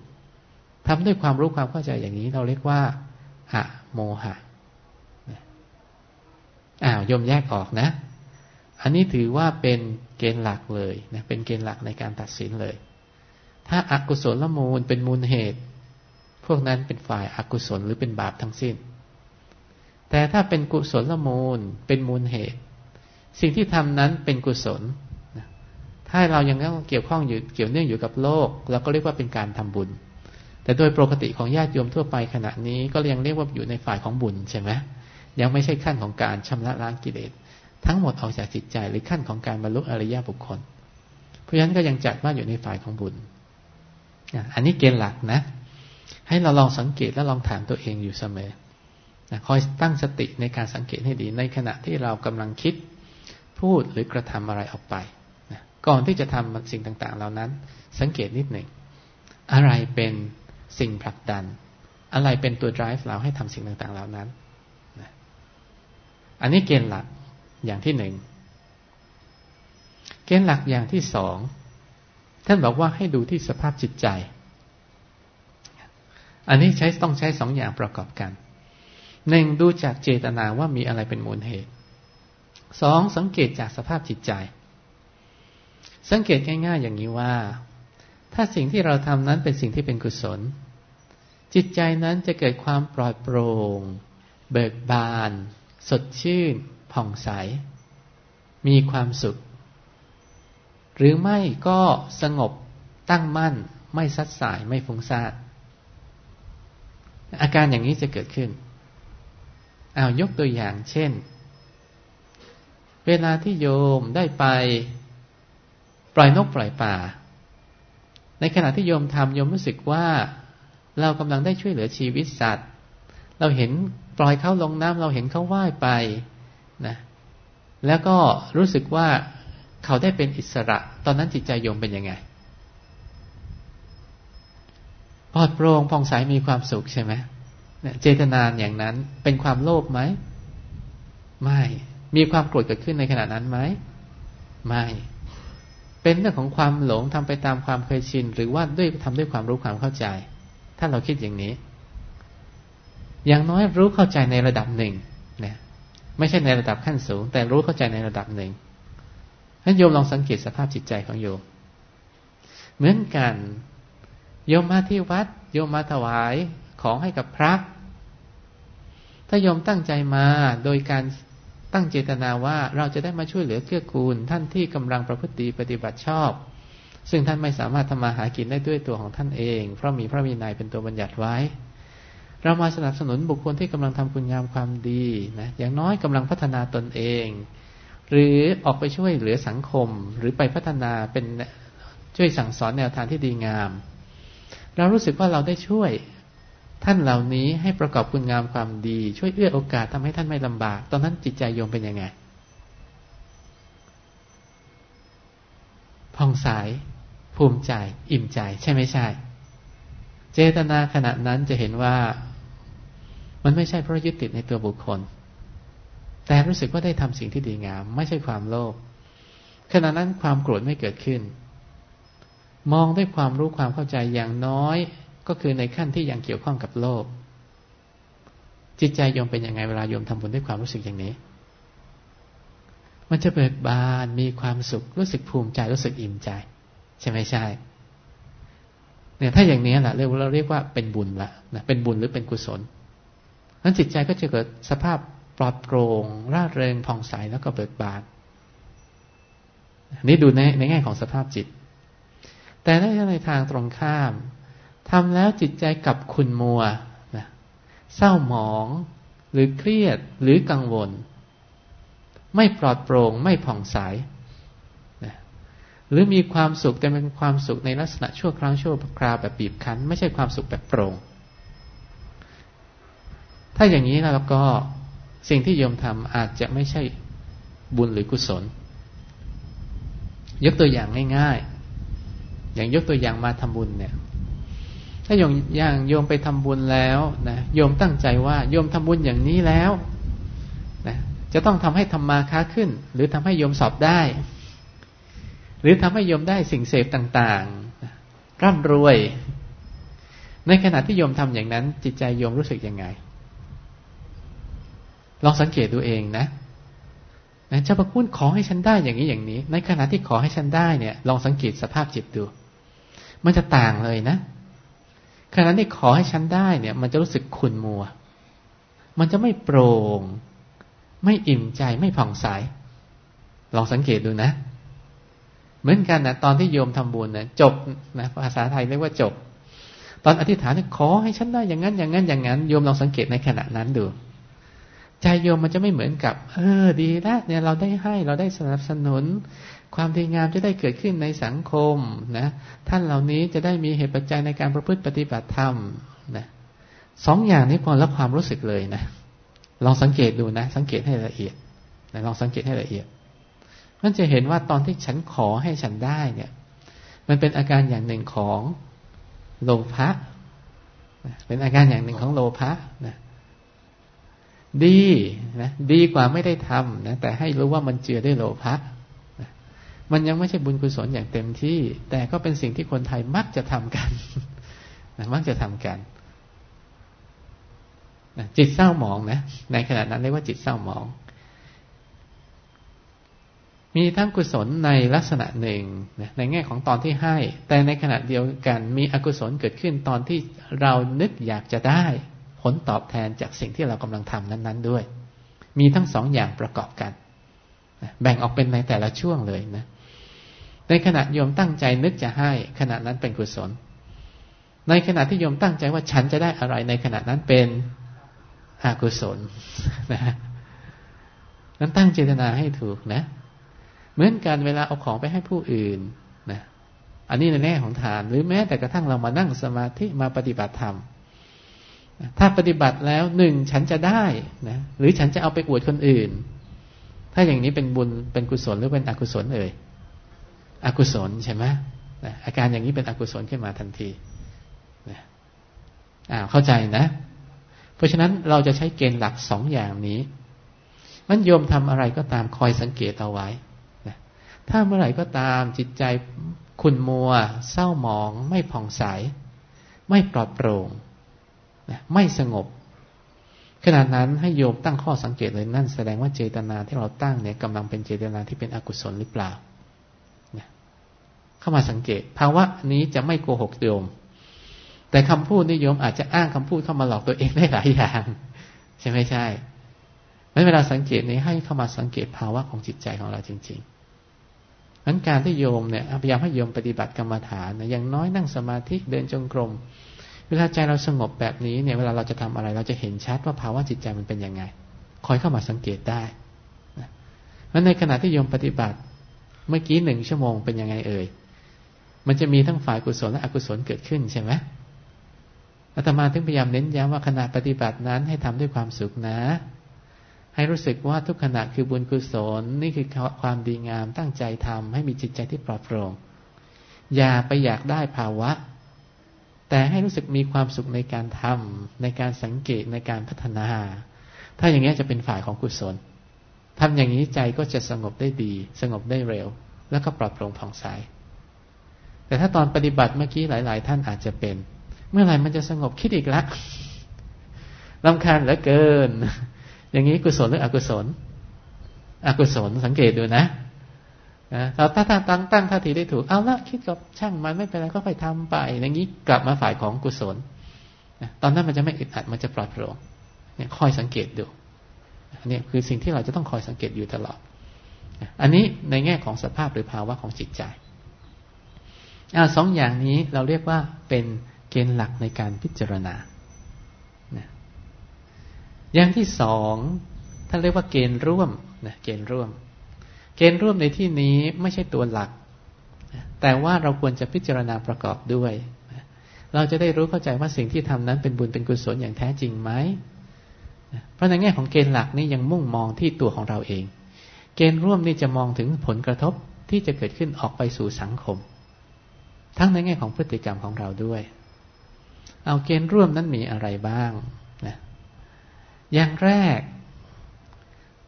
ทำด้วยความรู้ความเข้าใจอย่างนี้ เราเรียกว่าอะโมหะอ้าวยมแยกออกนะ อันนี้ถือว่าเป็นเกณฑ์หลักเลยนะเป็นเกณฑ์หลักในการตัดสินเลย ถ้าอากุศลละมูลเป็นมูลเหตุ พวกนั้นเป็นฝ่ายอากุศลหรือเป็นบาปทั้งสิ้น แต่ถ้าเป็นกุศลละมูลเป็นมูลเหตุ สิ่งที่ทำนั้นเป็นกุศลถ้าเรายังต้องเกี่ยวข้องอยู่เกี่ยวเนื่องอยู่กับโลก เราก็เรียกว่าเป็นการทำบุญ แต่โดยปกติของญาติโยมทั่วไปขณะนี้ก็ยังเรียกว่าอยู่ในฝ่ายของบุญใช่ไหมยังไม่ใช่ขั้นของการชำระล้างกิเลส ทั้งหมดออกจากจิตใจหรือขั้นของการบรรลุอริยบุคคล เพราะฉะนั้นก็ยังจัดว่าอยู่ในฝ่ายของบุญอันนี้เกณฑ์หลักนะ ให้เราลองสังเกตและลองถามตัวเองอยู่เสมอคอยตั้งสติในการสังเกตให้ดี ในขณะที่เรากำลังคิดพูดหรือกระทำอะไรออกไปก่อนที่จะทำสิ่งต่าง ๆ เหล่านั้น สังเกตนิดหนึ่ง อะไรเป็นสิ่งผลักดัน อะไรเป็นตัว drive เราให้ทำสิ่งต่าง ๆ เหล่านั้นอันนี้เกณฑ์หลัก อย่างที่หนึ่งเกณฑ์หลักอย่างที่สองท่านบอกว่าให้ดูที่สภาพจิตใจ อันนี้ใช้ต้องใช้สองอย่างประกอบกันหนึ่งดูจากเจตนาว่ามีอะไรเป็นมูลเหตุสองสังเกตจากสภาพจิตใจ สังเกตง่ายๆอย่างนี้ว่า ถ้าสิ่งที่เราทำนั้นเป็นสิ่งที่เป็นกุศล จิตใจนั้นจะเกิดความปลอดโปร่ง เบิกบาน สดชื่น ผ่องใส มีความสุข หรือไม่ก็สงบตั้งมั่น ไม่ซัดสายไม่ฟุ้งซ่านอาการอย่างนี้จะเกิดขึ้นเอายกตัวอย่างเช่น เวลาที่โยมได้ไป ปล่อยนกปล่อยป่า ในขณะที่โยมทำโยมรู้สึกว่าเรากำลังได้ช่วยเหลือชีวิตสัตว์ เราเห็นปล่อยเขาลงน้ำเราเห็นเขาว่ายไป นะแล้วก็รู้สึกว่าเขาได้เป็นอิสระ ตอนนั้นจิตใจโยมเป็นยังไงปลอดโปร่งผ่องใสมีความสุขใช่ไหมเจตนานอย่างนั้นเป็นความโลภไหม ไม่ มีความโกรธเกิดขึ้นในขณะนั้นไหม ไม่ เป็นเรื่องของความหลงทำไปตามความเคยชิน หรือว่าด้วยทำด้วยความรู้ความเข้าใจ ถ้าเราคิดอย่างนี้ อย่างน้อยรู้เข้าใจในระดับหนึ่ง ไม่ใช่ในระดับขั้นสูง แต่รู้เข้าใจในระดับหนึ่งท่านโยมลองสังเกตสภาพจิตใจของโยม เหมือนกัน โยมมาที่วัด โยมมาถวายของให้กับพระ ถ้าโยมตั้งใจมาโดยการตั้งเจตนาว่าเราจะได้มาช่วยเหลือเกื้อกูล ท่านที่กำลังประพฤติปฏิบัติชอบ ซึ่งท่านไม่สามารถทำมาหากินได้ด้วยตัวของท่านเอง เพราะมีพระวินัยเป็นตัวบัญญัติไว้ เรามาสนับสนุนบุคคลที่กำลังทำคุณงามความดีนะอย่างน้อยกำลังพัฒนาตนเอง หรือออกไปช่วยเหลือสังคม หรือไปพัฒนาเป็นช่วยสั่งสอนแนวทางที่ดีงาม เรารู้สึกว่าเราได้ช่วยท่านเหล่านี้ให้ประกอบคุณงามความดี ช่วยเอื้อโอกาสทำให้ท่านไม่ลำบาก ตอนนั้นจิตใจโยมเป็นยังไงผ่องใสภูมิใจ อิ่มใจ ใช่ไม่ใช่ เจตนาขณะนั้นจะเห็นว่า มันไม่ใช่เพราะยึดติดในตัวบุคคล แต่รู้สึกว่าได้ทำสิ่งที่ดีงาม ไม่ใช่ความโลภขณะนั้นความโกรธไม่เกิดขึ้น มองด้วยความรู้ความเข้าใจอย่างน้อย ก็คือในขั้นที่ยังเกี่ยวข้องกับโลกจิตใจโยมเป็นยังไงเวลาโยมทำบุญด้วยความรู้สึกอย่างนี้ มันจะเบิกบานมีความสุขรู้สึกภูมิใจรู้สึกอิ่มใจ ใช่ไหมใช่เนี่ยถ้าอย่างนี้แหละเรียกเราเรียกว่าเป็นบุญละนะเป็นบุญหรือเป็นกุศล นั้นจิตใจก็จะเกิดสภาพปลอดโปร่งร่าเริงผ่องใสแล้วก็เบิกบานนี่ดูในในแง่ของสภาพจิต แต่ถ้าในทางตรงข้ามทำแล้วจิตใจกับคุณมัวนะเศร้าหมอง หรือเครียดหรือกังวล ไม่ปลอดโปร่งไม่ผ่องใสนะหรือมีความสุขแต่เป็นความสุขในลักษณะชั่วครั้งชั่วคราวแบบบีบคั้น ไม่ใช่ความสุขแบบโปร่ง ถ้าอย่างนี้แล้วก็สิ่งที่โยมทำอาจจะไม่ใช่บุญหรือกุศล ยกตัวอย่างง่ายๆ อย่างยกตัวอย่างมาทำบุญเนี่ย ถ้าโยมอย่างโยมไปทำบุญแล้วนะโยมตั้งใจว่าโยมทำบุญอย่างนี้แล้วนะจะต้องทำให้ทำมาค้าขึ้น หรือทำให้โยมสอบได้ หรือทำให้โยมได้สิ่งเสพต่างๆร่ำรวย ในขณะที่โยมทำอย่างนั้น จิตใจโยมรู้สึกยังไง ลองสังเกตดูเองนะนะเจ้าพระคุณขอให้ฉันได้อย่างนี้อย่างนี้ ในขณะที่ขอให้ฉันได้เนี่ย ลองสังเกตสภาพจิตดู มันจะต่างเลยนะขณะที่ขอให้ฉันได้เนี่ย มันจะรู้สึกขุ่นมัว มันจะไม่โปร่ง ไม่อิ่มใจไม่ผ่องใส ลองสังเกตดูนะ เหมือนกันนะตอนที่โยมทำบุญนะจบนะภาษาไทยเรียกว่าจบ ตอนอธิษฐานเนี่ยขอให้ฉันได้อย่างนั้นอย่างนั้นอย่างนั้นโยมลองสังเกตในขณะนั้นดู ใจโยมมันจะไม่เหมือนกับ เออ ดีแล้วเนี่ยเราได้ให้เราได้สนับสนุน ความดีงามจะได้เกิดขึ้นในสังคมนะท่านเหล่านี้จะได้มีเหตุปัจจัยในการประพฤติปฏิบัติธรรมนะสองอย่างนี้พอรับความรู้สึกเลยนะลองสังเกตดูนะ สังเกตให้ละเอียดนะลองสังเกตให้ละเอียด มันจะเห็นว่าตอนที่ฉันขอให้ฉันได้เนี่ย มันเป็นอาการอย่างหนึ่งของโลภะเป็นอาการอย่างหนึ่งของโลภะนะ ดีนะดีกว่าไม่ได้ทำนะแต่ให้รู้ว่ามันเจือด้วยโลภะมันยังไม่ใช่บุญกุศลอย่างเต็มที่ แต่ก็เป็นสิ่งที่คนไทยมักจะทำกันนะมักจะทำกันจิตเศร้าหมองนะในขณะนั้นเรียกว่าจิตเศร้าหมอง มีทั้งกุศลในลักษณะหนึ่งนะในแง่ของตอนที่ให้ แต่ในขณะเดียวกันมีอกุศลเกิดขึ้นตอนที่เรานึกอยากจะได้ ลตอบแทนจากสิ่งที่เรากำลังทำนั้น ๆ ด้วย มีทั้งสองอย่างประกอบกัน แบ่งออกเป็นในแต่ละช่วงเลยนะ ในขณะโยมตั้งใจนึกจะให้ ขณะนั้นเป็นกุศล ในขณะที่โยมตั้งใจว่าฉันจะได้อะไร ในขณะนั้นเป็นอกุศลนะนั้นตั้งเจตนาให้ถูกนะ เหมือนกันเวลาเอาของไปให้ผู้อื่นนะ อันนี้ในแง่ของทาน หรือแม้แต่กระทั่งเรามานั่งสมาธิมาปฏิบัติธรรม ถ้าปฏิบัติแล้วหนึ่งฉันจะได้นะหรือฉันจะเอาไปอวดคนอื่น ถ้าอย่างนี้เป็นบุญเป็นกุศลหรือเป็นอกุศลเอ่ยอกุศลใช่ไหมอาการอย่างนี้เป็นอกุศลขึ้นมาทันทีอ่าเข้าใจนะ เพราะฉะนั้นเราจะใช้เกณฑ์หลักสองอย่างนี้ มันโยมทำอะไรก็ตามคอยสังเกตเอาไว้นะถ้าเมื่อไหร่ก็ตามจิตใจคุณมัว เศร้าหมอง ไม่ผ่องใส ไม่ปลอดโปร่ง นะไม่สงบขณะนั้นให้โยมตั้งข้อสังเกตเลยนั่นแสดงว่าเจตนาที่เราตั้งเนี่ยกำลังเป็นเจตนาที่เป็นอกุศลหรือเปล่าเข้ามาสังเกต ภาวะนี้จะไม่โกหกโยม แต่คำพูดนิยมอาจจะอ้างคำพูดเข้ามาหลอกตัวเองได้หลายอย่าง ใช่ไหมใช่ไม่เวลาสังเกตนี้ให้เข้ามาสังเกตภาวะของจิตใจของเราจริงๆนั้นการที่โยมเนี่ยพยายามให้โยมปฏิบัติกรรมฐานนะอย่างน้อยนั่งสมาธิเดินจงกรม เวลาใจเราสงบแบบนี้เนี่ย เวลาเราจะทำอะไร เราจะเห็นชัดว่าภาวะจิตใจมันเป็นยังไง คอยเข้ามาสังเกตได้นะแล้วในขณะที่โยมปฏิบัติ เมื่อกี้หนึ่งชั่วโมงเป็นยังไงเอ่ย มันจะมีทั้งฝ่ายกุศลและอกุศลเกิดขึ้นใช่ไหมอาตมาถึงพยายามเน้นย้ำว่าขณะปฏิบัตินั้นให้ทำด้วยความสุขนะ ให้รู้สึกว่าทุกขณะคือบุญกุศลนี่คือความดีงามตั้งใจทำให้มีจิตใจที่ปลอดโปร่งอย่าไปอยากได้ภาวะ แต่ให้รู้สึกมีความสุขในการทำในการสังเกตในการพัฒนา ถ้าอย่างนี้จะเป็นฝ่ายของกุศลทำอย่างนี้ใจก็จะสงบได้ดี สงบได้เร็ว แล้วก็ปลอดโปร่งผ่องใสแต่ถ้าตอนปฏิบัติเมื่อกี้หลาย ๆ ท่านอาจจะเป็น เมื่อไหร่มันจะสงบคิดอีกละลำคาญเหลือเกิน อย่างนี้กุศลหรืออกุศล อกุศลสังเกตดูนะนะ เราถ้าตั้งตั้งตั้งท่าทีได้ถูก เอาละคิดกับช่างมันไม่เป็นไรก็ไปทำไปอย่างนี้กลับมาฝ่ายของกุศลตอนนั้นมันจะไม่อึดอัดมันจะปลอดโปร่งเนี่ยคอยสังเกตดูอันนี้คือสิ่งที่เราจะต้องคอยสังเกตอยู่ตลอดอันนี้ในแง่ของสภาพหรือภาวะของจิตใจอสองอย่างนี้เราเรียกว่าเป็นเกณฑ์หลักในการพิจารณาอย่างที่สองท่านเรียกว่าเกณฑ์ร่วมนะเกณฑ์ร่วม เกณฑ์ร่วมในที่นี้ไม่ใช่ตัวหลัก แต่ว่าเราควรจะพิจารณาประกอบด้วย เราจะได้รู้เข้าใจว่าสิ่งที่ทำนั้นเป็นบุญเป็นกุศลอย่างแท้จริงไหม เพราะในแง่ของเกณฑ์หลักนี่ยังมุ่งมองที่ตัวของเราเอง เกณฑ์ร่วมนี่จะมองถึงผลกระทบที่จะเกิดขึ้นออกไปสู่สังคม ทั้งในแง่ของพฤติกรรมของเราด้วย เอาเกณฑ์ร่วมนั้นมีอะไรบ้างนะอย่างแรก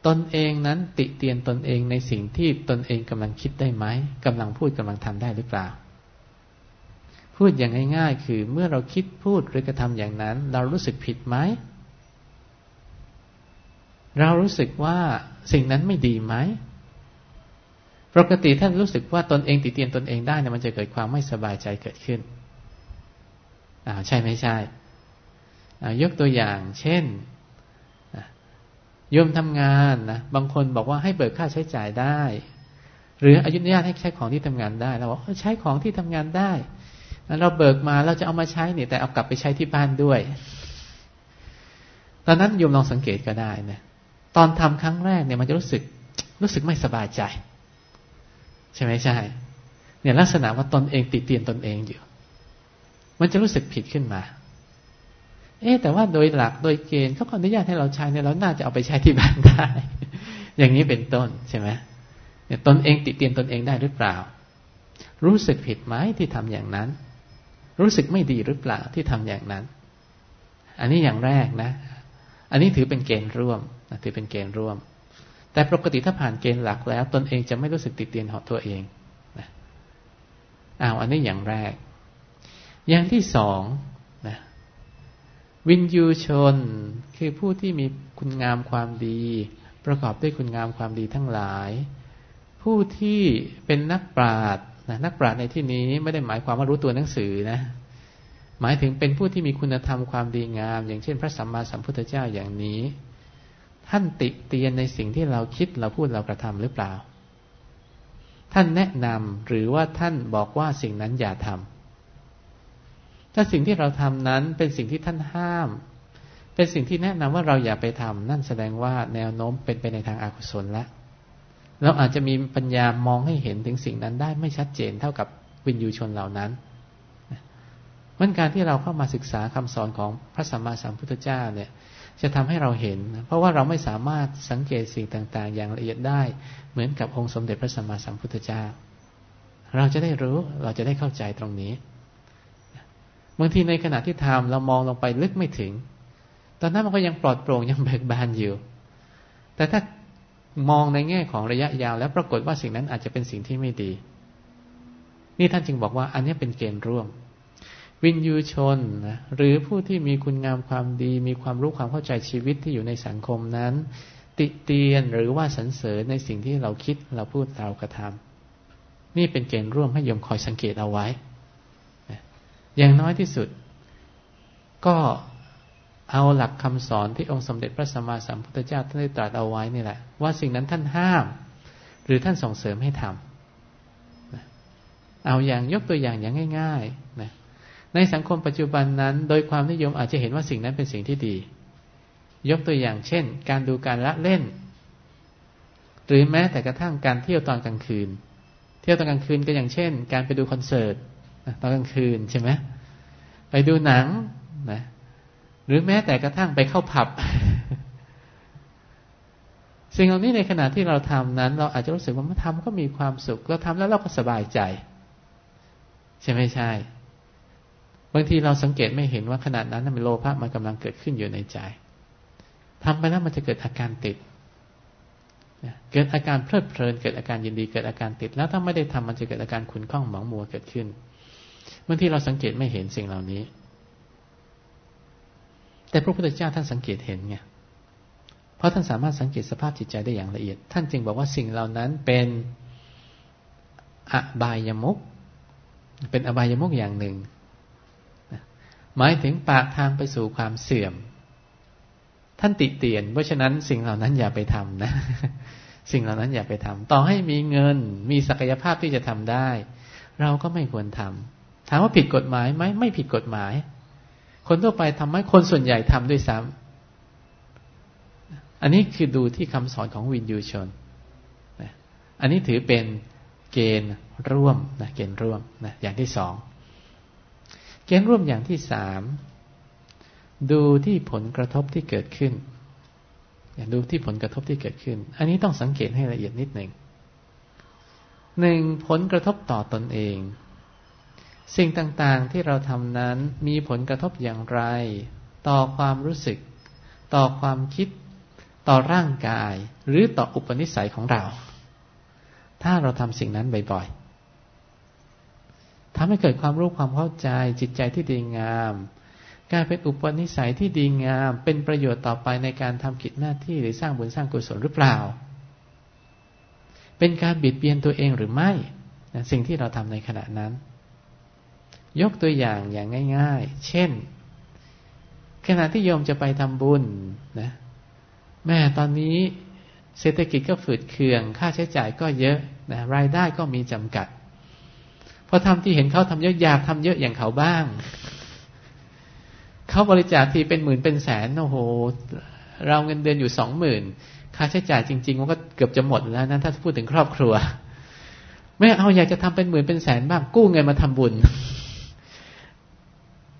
ตนเองนั้นติเตียนตนเองในสิ่งที่ตนเองกำลังคิดได้ไหมกำลังพูดกำลังทำได้หรือเปล่า พูดอย่างง่าย ๆ คือเมื่อเราคิดพูดหรือกระทำอย่างนั้น เรารู้สึกผิดไหม เรารู้สึกว่าสิ่งนั้นไม่ดีไหมปกติท่านรู้สึกว่าตนเองติเตียนตนเองได้เนี่ยมันจะเกิดความไม่สบายใจเกิดขึ้นอ่าใช่ไม่ใช่ ยกตัวอย่าง เช่น โยมทำงานนะบางคนบอกว่าให้เบิกค่าใช้จ่ายได้ หรืออนุญาตให้ใช้ของที่ทำงานได้เราบอกใช้ของที่ทำงานได้เราเบิกมาเราจะเอามาใช้นี่แต่เอากลับไปใช้ที่บ้านด้วย ตอนนั้นโยมลองสังเกตก็ได้นะตอนทำครั้งแรกเนี่ยมันจะรู้สึกรู้สึกไม่สบายใจ ใช่ไหมใช่ เนี่ยลักษณะว่าตนเองติดเตียนตนเองอยู่ มันจะรู้สึกผิดขึ้นมา เอ๊แต่ว่าโดยหลักโดยเกณฑ์เขาอนุญาตให้เราใช้เนี่ยเราน่าจะเอาไปใช้ที่บ้านได้ อย่างนี้เป็นต้นใช่ไหมเนี่ยตนเองติเตียนตนเองได้หรือเปล่า รู้สึกผิดไหมที่ทำอย่างนั้น รู้สึกไม่ดีหรือเปล่าที่ทำอย่างนั้น อันนี้อย่างแรกนะ อันนี้ถือเป็นเกณฑ์ร่วมนะถือเป็นเกณฑ์ร่วม แต่ปกติถ้าผ่านเกณฑ์หลักแล้ว ตนเองจะไม่รู้สึกติเตียนหอตัวเองนะอ้าวอันนี้อย่างแรก อย่างที่สอง วินยูชน คือผู้ที่มีคุณงามความดี ประกอบด้วยคุณงามความดีทั้งหลาย ผู้ที่เป็นนักปราชญ์นะนักปราชญ์ในที่นี้ไม่ได้หมายความว่ารู้ตัวหนังสือนะ หมายถึงเป็นผู้ที่มีคุณธรรมความดีงาม อย่างเช่น พระสัมมาสัมพุทธเจ้าอย่างนี้ ท่านติเตียนในสิ่งที่เราคิดเราพูดเรากระทำหรือเปล่า ท่านแนะนำหรือว่าท่านบอกว่าสิ่งนั้นอย่าท ถ้าสิ่งที่เราทำนั้นเป็นสิ่งที่ท่านห้าม เป็นสิ่งที่แนะนำว่าเราอย่าไปทำนั่นแสดงว่าแนวโน้มเป็นไปในทางอากุศลแล้วเราอาจจะมีปัญญามองให้เห็นถึงสิ่งนั้นได้ไม่ชัดเจนเท่ากับวินยูชนเหล่านั้นมันการที่เราเข้ามาศึกษาคำสอนของพระสัมมาสัมพุทธเจ้าเนี่ย จะทำให้เราเห็น เพราะว่าเราไม่สามารถสังเกตสิ่งต่างๆ อย่างละเอียดได้ เหมือนกับองค์สมเด็จพระสัมมาสัมพุทธเจ้า เราจะได้รู้เราจะได้เข้าใจตรงนี้ บางทีในขณะที่ทำเรามองลงไปลึกไม่ถึง ตอนนั้นมันก็ยังปลอดโปร่งยังเบิกบานอยู่ แต่ถ้ามองในแง่ของระยะยาว แล้วปรากฏว่าสิ่งนั้นอาจจะเป็นสิ่งที่ไม่ดี นี่ท่านจึงบอกว่า อันนี้เป็นเกณฑ์ร่วม วินยูชนนะหรือผู้ที่มีคุณงามความดี มีความรู้ความเข้าใจชีวิตที่อยู่ในสังคมนั้น ติเตียนหรือว่าสรรเสริญในสิ่งที่เราคิดเราพูดเรากระทำนี่เป็นเกณฑ์ร่วมให้โยมคอยสังเกตเอาไว้ อย่างน้อยที่สุด ก็เอาหลักคำสอนที่องค์สมเด็จพระสัมมาสัมพุทธเจ้าท่านได้ตรัสเอาไว้นี่แหละ ว่าสิ่งนั้นท่านห้าม หรือท่านส่งเสริมให้ทำเอาอย่างยกตัวอย่างอย่างง่ายๆนะในสังคมปัจจุบันนั้น โดยความนิยมอาจจะเห็นว่าสิ่งนั้นเป็นสิ่งที่ดี ยกตัวอย่างเช่น การดูการละเล่น หรือแม้แต่กระทั่งการเที่ยวตอนกลางคืน เที่ยวตอนกลางคืนก็อย่างเช่น การไปดูคอนเสิร์ต ตอนกลางคืนใช่ไหมไปดูหนังนะหรือแม้แต่กระทั่งไปเข้าผับ สิ่งเหล่านี้ในขณะที่เราทำนั้น เราอาจจะรู้สึกว่าเมื่อทำก็มีความสุข เราทำแล้วเราก็สบายใจ ใช่ไม่ใช่ บางทีเราสังเกตไม่เห็นว่าขณะนั้นมันโลภะมันกำลังเกิดขึ้นอยู่ในใจทำไปแล้วมันจะเกิดอาการติดเกิดอาการเพลิดเพลิน เกิดอาการยินดี เกิดอาการติด แล้วถ้าไม่ได้ทำมันจะเกิดอาการขุนข้องหมองมัวเกิดขึ้น บางทีเราสังเกตไม่เห็นสิ่งเหล่านี้ แต่พระพุทธเจ้าท่านสังเกตเห็นไงเพราะท่านสามารถสังเกตสภาพจิตใจได้อย่างละเอียด ท่านจึงบอกว่าสิ่งเหล่านั้นเป็นอบายมุกเป็นอบายมุกอย่างหนึ่ง หมายถึงปากทางไปสู่ความเสื่อม ท่านติเตียน เพราะฉะนั้นสิ่งเหล่านั้นอย่าไปทำนะ สิ่งเหล่านั้นอย่าไปทำ ต่อให้มีเงิน มีศักยภาพที่จะทำได้ เราก็ไม่ควรทำ ถามว่าผิดกฎหมายไหมไม่ผิดกฎหมาย คนทั่วไปทำให้คนส่วนใหญ่ทำด้วยซ้ำอันนี้คือดูที่คำสอนของวินยูชนนะอันนี้ถือเป็นเกณฑ์ร่วมนะเกณฑ์ร่วมนะอย่างที่สองเกณฑ์ร่วมอย่างที่สามดูที่ผลกระทบที่เกิดขึ้นอย่าดูที่ผลกระทบที่เกิดขึ้น อันนี้ต้องสังเกตให้ละเอียดนิดหนึ่งหนึ่งผลกระทบต่อตอนเอง สิ่งต่างๆที่เราทำนั้นมีผลกระทบอย่างไร ต่อความรู้สึก ต่อความคิด ต่อร่างกาย หรือต่ออุปนิสัยของเรา ถ้าเราทำสิ่งนั้นบ่อยๆทำให้เกิดความรู้ความเข้าใจจิตใจที่ดีงามกลายเป็นอุปนิสัยที่ดีงาม เป็นประโยชน์ต่อไปในการทำกิจหน้าที่หรือสร้างบุญสร้างกุศลหรือเปล่า เป็นการบิดเบียนตัวเองหรือไม่ สิ่งที่เราทำในขณะนั้น ยกตัวอย่างอย่างง่าย ๆ เช่น ขณะที่โยมจะไปทำบุญนะแม่ตอนนี้เศรษฐกิจก็ฝืดเคือง ค่าใช้จ่ายก็เยอะนะรายได้ก็มีจำกัดพอทำที่เห็นเขาทำเยอะอยากทำเยอะอย่างเขาบ้าง เขาบริจาคทีเป็นหมื่นเป็นแสนโอ้โห เราเงินเดือนอยู่สองหมื่นค่าใช้จ่ายจริง ๆ มันก็เกือบจะหมดแล้วนะถ้าพูดถึงครอบครัวแม่เอาอยากจะทำเป็นหมื่นเป็นแสนบ้างกู้เงินมาทำบุญ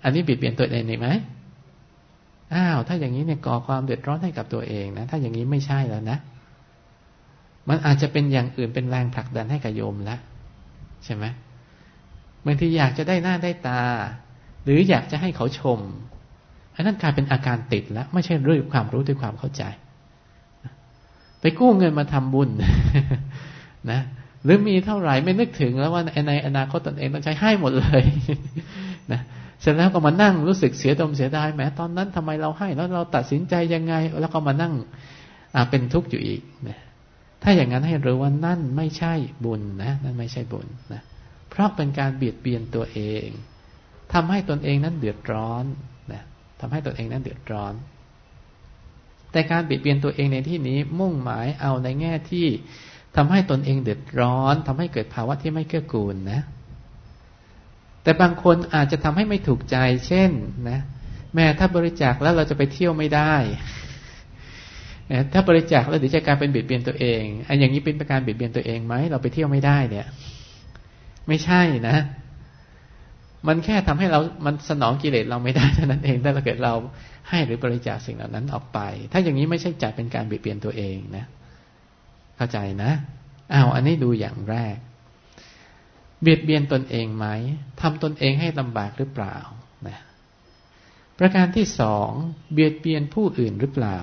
อันนี้บิดเบียนตัวเองไหมอ้าวถ้าอย่างนี้เนี่ยก่อความเดือดร้อนให้กับตัวเองนะ ถ้าอย่างนี้ไม่ใช่แล้วนะ มันอาจจะเป็นอย่างอื่นเป็นแรงผลักดันให้กับโยมล้วใช่ไหมบางทีอยากจะได้หน้าได้ตา หรืออยากจะให้เขาชมอันนั้นกลายเป็นอาการติดแล้ว ไม่ใช่ด้วยความรู้ด้วยความเข้าใจ ไปกู้เงินมาทำบุญนะ หรือมีเท่าไหร่ไม่นึกถึงแล้วว่าในอนาคตตนเองต้องใช้ให้หมดเลยนะ เสร็จแล้วก็มานั่งรู้สึกเสียดมเสียดายแม้ตอนนั้นทำไมเราให้ แล้วเราตัดสินใจยังไง แล้วก็มานั่งเป็นทุกข์อยู่อีกนะถ้าอย่างนั้นให้รู้ว่านั่นไม่ใช่บุญนะนั่นไม่ใช่บุญนะเพราะเป็นการเบียดเบียนตัวเองทำให้ตนเองนั้นเดือดร้อนนะทำให้ตนเองนั้นเดือดร้อน แต่การเบียดเบียนตัวเองในที่นี้มุ่งหมายเอาในแง่ที่ทำให้ตนเองเดือดร้อนทำให้เกิดภาวะที่ไม่เกื้อกูลนะ แต่บางคนอาจจะทำให้ไม่ถูกใจ เช่นนะ แม่ถ้าบริจาคแล้วเราจะไปเที่ยวไม่ได้ถ้าบริจาคแล้วเดี๋ยวจะกลายเป็นเบียดเบียนตัวเองอันอย่างนี้เป็นการเบียดเบียนตัวเองไหมเราไปเที่ยวไม่ได้เนี่ย ไม่ใช่นะ มันแค่ทำให้เรามันสนองกิเลสเราไม่ได้เท่านั้นเองถ้าเราเกิดเราให้หรือบริจาคสิ่งเหล่านั้นออกไป ถ้าอย่างนี้ไม่ใช่จัดเป็นการเบียดเบียนตัวเองนะ เข้าใจนะอ้าวอันนี้ดูอย่างแรก เบียดเบียนตนเองไหมทำตนเองให้ลำบากหรือเปล่านะประการที่สองเบียดเบียนผู้อื่นหรือเปล่า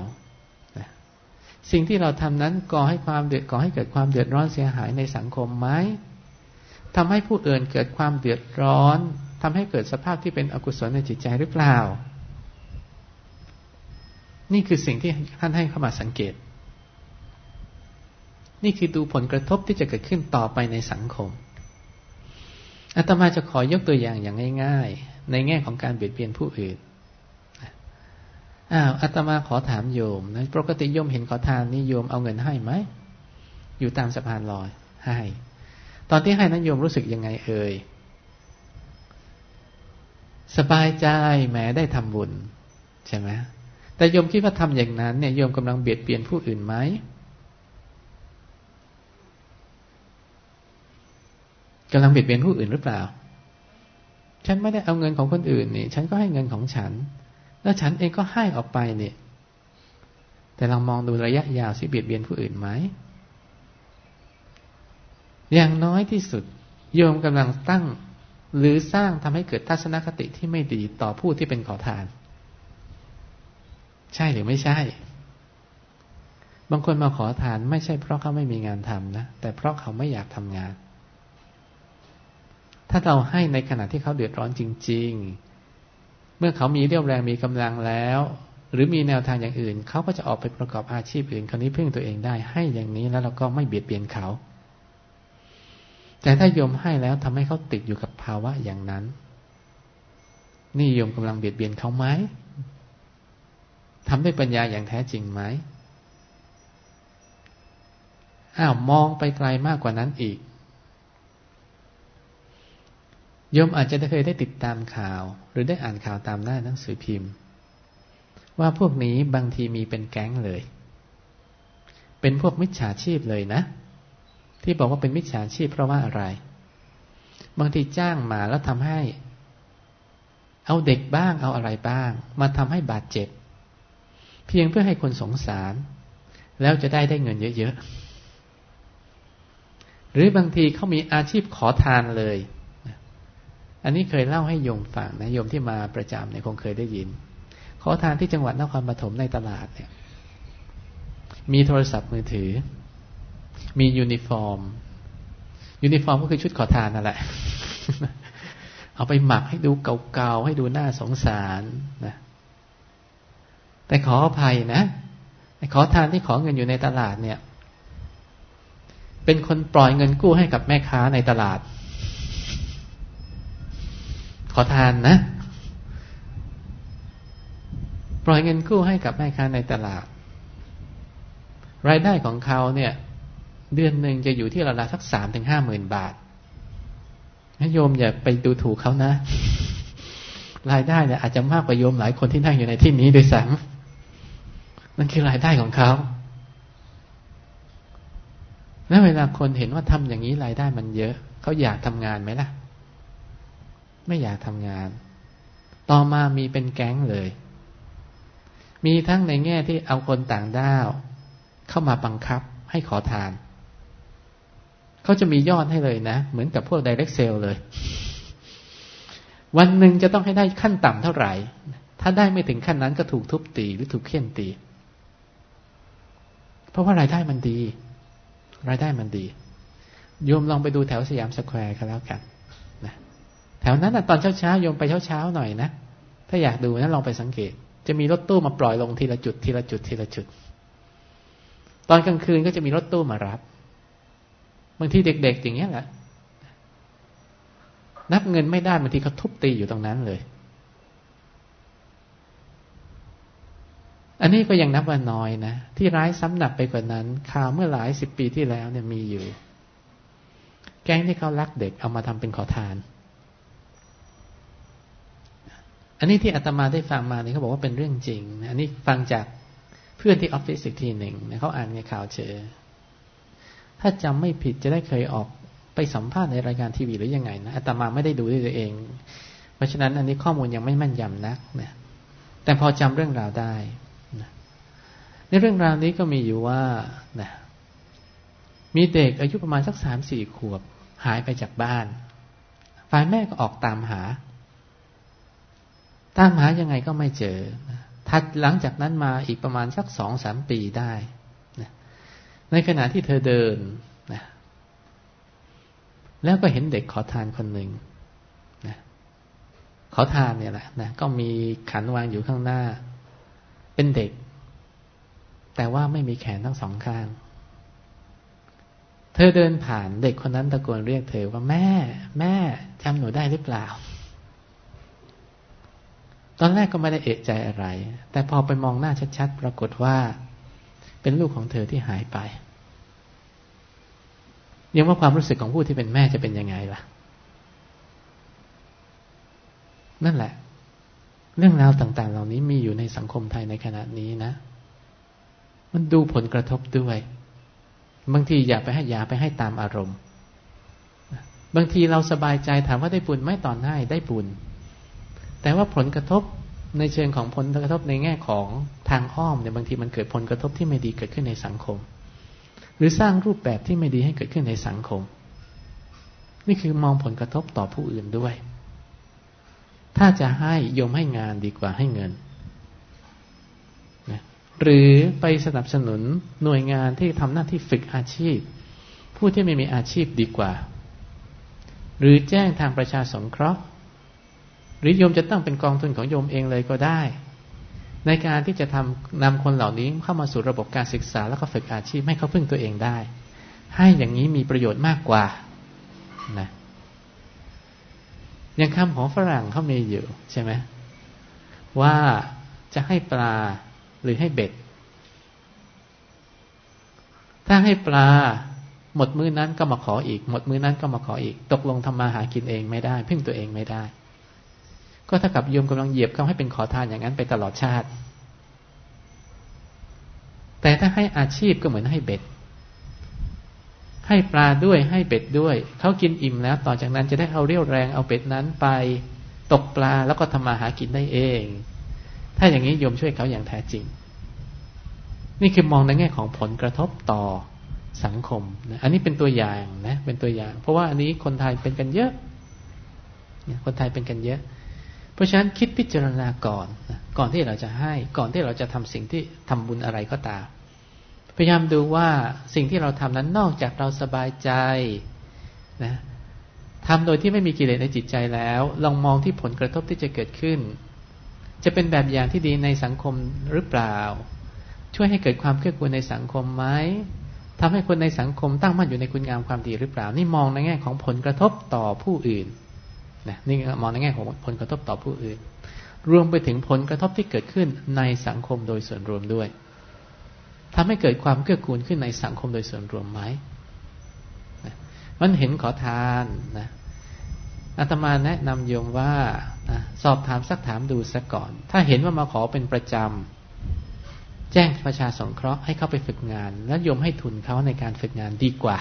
สิ่งที่เราทำนั้นก่อให้ความเดือดก่อให้เกิดความเดือดร้อนเสียหายในสังคมไหมทำให้ผู้อื่นเกิดความเดือดร้อนทำให้เกิดสภาพที่เป็นอกุศลในจิตใจหรือเปล่า นี่คือสิ่งที่ท่านให้เข้ามาสังเกต นี่คือดูผลกระทบที่จะเกิดขึ้นต่อไปในสังคม อาตมาจะขอยกตัวอย่างอย่างง่าย ๆ ในแง่ของการเบียดเบียนผู้อื่นอ้าวอาตมาขอถามโยมนะปกติโยมเห็นขอทานนี่โยมเอาเงินให้ไหมอยู่ตามสะพานลอยให้ ตอนที่ให้นั้นโยมรู้สึกยังไงเอ่ยสบายใจแม้ได้ทำบุญ ใช่ไหมแต่โยมคิดว่าทำอย่างนั้นเนี่ยโยมกำลังเบียดเบียนผู้อื่นไหม กำลังเบียดเบียนผู้อื่นหรือเปล่า ฉันไม่ได้เอาเงินของคนอื่นนี่ ฉันก็ให้เงินของฉัน แล้วฉันเองก็ให้ออกไปเนี่ย แต่ลองมองดูระยะยาวสิเบียดเบียนผู้อื่นไหม อย่างน้อยที่สุด โยมกำลังตั้ง หรือสร้างทำให้เกิดทัศนคติที่ไม่ดีต่อผู้ที่เป็นขอทาน ใช่หรือไม่ใช่ บางคนมาขอทานไม่ใช่เพราะเขาไม่มีงานทำนะ แต่เพราะเขาไม่อยากทำงาน ถ้าเราให้ในขณะที่เขาเดือดร้อนจริง ๆ เมื่อเขามีเรี่ยวแรงมีกำลังแล้ว หรือมีแนวทางอย่างอื่น เขาก็จะออกไปประกอบอาชีพอื่นคราวนี้พึ่งตัวเองได้ ให้อย่างนี้แล้วเราก็ไม่เบียดเบียนเขา แต่ถ้าโยมให้แล้วทำให้เขาติดอยู่กับภาวะอย่างนั้น นี่โยมกำลังเบียดเบียนเขาไหมทำด้วยปัญญาอย่างแท้จริงไหมอ้าวมองไปไกลมากกว่านั้นอีก โยมอาจจะเคยได้ติดตามข่าว หรือได้อ่านข่าวตามหน้าหนังสือพิมพ์ ว่าพวกนี้บางทีมีเป็นแก๊งเลย เป็นพวกมิจฉาชีพเลยนะ ที่บอกว่าเป็นมิจฉาชีพเพราะว่าอะไร บางทีจ้างมาแล้วทำให้ เอาเด็กบ้างเอาอะไรบ้าง มาทำให้บาดเจ็บ เพียงเพื่อให้คนสงสาร แล้วจะได้ได้เงินเยอะๆหรือบางทีเขามีอาชีพขอทานเลย อันนี้เคยเล่าให้โยมฟังนะโยมที่มาประจำเนี่ยคงเคยได้ยิน ขอทานที่จังหวัดนครปฐมในตลาดเนี่ย มีโทรศัพท์มือถือ มี uniform uniform ก็คือชุดขอทานนั่นแหละ เอาไปหมักให้ดูเก่าๆให้ดูน่าสงสารนะแต่ขออภัยนะขอทานที่ขอเงินอยู่ในตลาดเนี่ย เป็นคนปล่อยเงินกู้ให้กับแม่ค้าในตลาด ขอทานนะ ปล่อยเงินกู้ให้กับแม่ค้าในตลาด รายได้ของเขาเนี่ย เดือนหนึ่งจะอยู่ที่ระดับสักสามถึงห้าหมื่นบาทนะโยมอย่าไปดูถูกเขานะ รายได้เนี่ยอาจจะมากกว่าโยมหลายคนที่นั่งอยู่ในที่นี้ด้วยซ้ำนั่นคือรายได้ของเขาแล้วเวลาคนเห็นว่าทำอย่างนี้รายได้มันเยอะ เขาอยากทำงานไหมล่ะ ไม่อยากทำงาน ต่อมามีเป็นแก๊งเลย มีทั้งในแง่ที่เอาคนต่างด้าว เข้ามาบังคับให้ขอทาน เขาจะมียอดให้เลยนะ เหมือนกับพวก direct sale เลย วันหนึ่งจะต้องให้ได้ขั้นต่ำเท่าไหร่ ถ้าได้ไม่ถึงขั้นนั้นก็ถูกทุบตีหรือถูกเคี่ยนตี เพราะว่ารายได้มันดี รายได้มันดีโยมลองไปดูแถวสยามสแควร์กันแล้วกัน แถวนั้นนะตอนเช้าๆโยมไปเช้าๆหน่อยนะ ถ้าอยากดูนะลองไปสังเกต จะมีรถตู้มาปล่อยลงทีละจุดทีละจุดทีละจุด ตอนกลางคืนก็จะมีรถตู้มารับบางทีเด็ก ๆ อย่างเงี้ยแหละนับเงินไม่ได้บางทีเขาทุบตีอยู่ตรงนั้นเลย อันนี้ก็ยังนับว่าน้อยนะ ที่ร้ายซ้ำหนักไปกว่านั้นข่าวเมื่อหลายสิบปีที่แล้วเนี่ยมีอยู่ แก๊งที่เขาลักเด็กเอามาทำเป็นขอทานอั นนี้ที่อาตมาได้ฟังมาเนี่ยเขาบอกว่าเป็นเรื่องจริงอันนี้ฟังจากเพื่อนที่ออฟฟิศอีกทีหนึ่งเขาอ่านในข่าวเจอ ถ้าจำไม่ผิดจะได้เคยออกไปสัมภาษณ์ในรายการทีวีหรือยังไงนะอาตมาไม่ได้ดูด้วยตัวเอง เพราะฉะนั้นอันนี้ข้อมูลยังไม่มั่นยำนักนะแต่พอจำเรื่องราวได้นะในเรื่องราวนี้ก็มีอยู่ว่านะมีเด็กอายุประมาณสักสามสี่ขวบ หายไปจากบ้าน ฝ่ายแม่ก็ออกตามหา ตามหายังไงก็ไม่เจอถัดหลังจากนั้นมาอีกประมาณสักสองสามปีได้นะในขณะที่เธอเดินนะแล้วก็เห็นเด็กขอทานคนหนึ่งนะขอทานเนี่ยแหละนะก็มีขันวางอยู่ข้างหน้า เป็นเด็ก แต่ว่าไม่มีแขนทั้งสองข้าง เธอเดินผ่านเด็กคนนั้นตะโกนเรียกเธอว่าแม่ แม่จำหนูได้หรือเปล่า ตอนแรกก็ไม่ได้เอะใจอะไร แต่พอไปมองหน้าชัดๆ ปรากฏว่า เป็นลูกของเธอที่หายไปยังว่าความรู้สึกของผู้ที่เป็นแม่จะเป็นยังไงล่ะ นั่นแหละ เรื่องราวต่าง ๆ เหล่านี้มีอยู่ในสังคมไทยในขณะนี้นะ มันดูผลกระทบด้วย บางทีอย่าไปให้ยาไปให้ตามอารมณ์ บางทีเราสบายใจถามว่าได้บุญไหมตอนให้ได้บุญ แต่ว่าผลกระทบในเชิงของผลกระทบในแง่ของทางอ้อมเนี่ยบางทีมันเกิดผลกระทบที่ไม่ดีเกิดขึ้นในสังคม หรือสร้างรูปแบบที่ไม่ดีให้เกิดขึ้นในสังคม นี่คือมองผลกระทบต่อผู้อื่นด้วย ถ้าจะให้ยมให้งานดีกว่าให้เงินนะหรือไปสนับสนุนหน่วยงานที่ทำหน้าที่ฝึกอาชีพ ผู้ที่ไม่มีอาชีพดีกว่า หรือแจ้งทางประชาสงเคราะห์ หรือโยมจะตั้งเป็นกองทุนของโยมเองเลยก็ได้ ในการที่จะทำนำคนเหล่านี้เข้ามาสู่ระบบการศึกษาแล้วก็ฝึกอาชีพให้เขาพึ่งตัวเองได้ ให้อย่างนี้มีประโยชน์มากกว่านะอย่างคำของฝรั่งเขามีอยู่ใช่ไหมว่าจะให้ปลาหรือให้เบ็ด ถ้าให้ปลาหมดมือนั้นก็มาขออีก หมดมือนั้นก็มาขออีก ตกลงทำมาหากินเองไม่ได้ พึ่งตัวเองไม่ได้ ก็เท่ากับโยมกำลังเหยียบเขาให้เป็นขอทานอย่างนั้นไปตลอดชาติ แต่ถ้าให้อาชีพก็เหมือนให้เบ็ด ให้ปลาด้วยให้เบ็ดด้วย เขากินอิ่มแล้ว ต่อจากนั้นจะได้เอาเรี่ยวแรงเอาเบ็ดนั้นไป ตกปลาแล้วก็ทำมาหากินได้เอง ถ้าอย่างนี้โยมช่วยเขาอย่างแท้จริง นี่คือมองในแง่ของผลกระทบต่อสังคมนะอันนี้เป็นตัวอย่างนะ เป็นตัวอย่าง เพราะว่าอันนี้คนไทยเป็นกันเยอะคนไทยเป็นกันเยอะ เพราะฉะนั้นคิดพิจารณาก่อนก่อนที่เราจะให้ ก่อนที่เราจะทำสิ่งที่ทำบุญอะไรก็ตาม พยายามดูว่าสิ่งที่เราทำนั้นนอกจากเราสบายใจนะทำโดยที่ไม่มีกิเลสในจิตใจแล้ว ลองมองที่ผลกระทบที่จะเกิดขึ้น จะเป็นแบบอย่างที่ดีในสังคมหรือเปล่า ช่วยให้เกิดความเกื้อกูลในสังคมไหมทำให้คนในสังคมตั้งมั่นอยู่ในคุณงามความดีหรือเปล่า นี่มองในแง่ของผลกระทบต่อผู้อื่น นะนี่มองในแง่ของผลกระทบต่อผู้อื่น รวมไปถึงผลกระทบที่เกิดขึ้นในสังคมโดยส่วนรวมด้วยทำให้เกิดความเกื้อกูลขึ้นในสังคมโดยส่วนรวมไหมนะมันเห็นขอทานนะอาตมาแนะนำโยมว่านะสอบถามสักถามดูซะก่อน ถ้าเห็นว่ามาขอเป็นประจำแจ้งประชาสงเคราะห์ให้เข้าไปฝึกงาน แล้วโยมให้ทุนเขาในการฝึกงานดีกว่า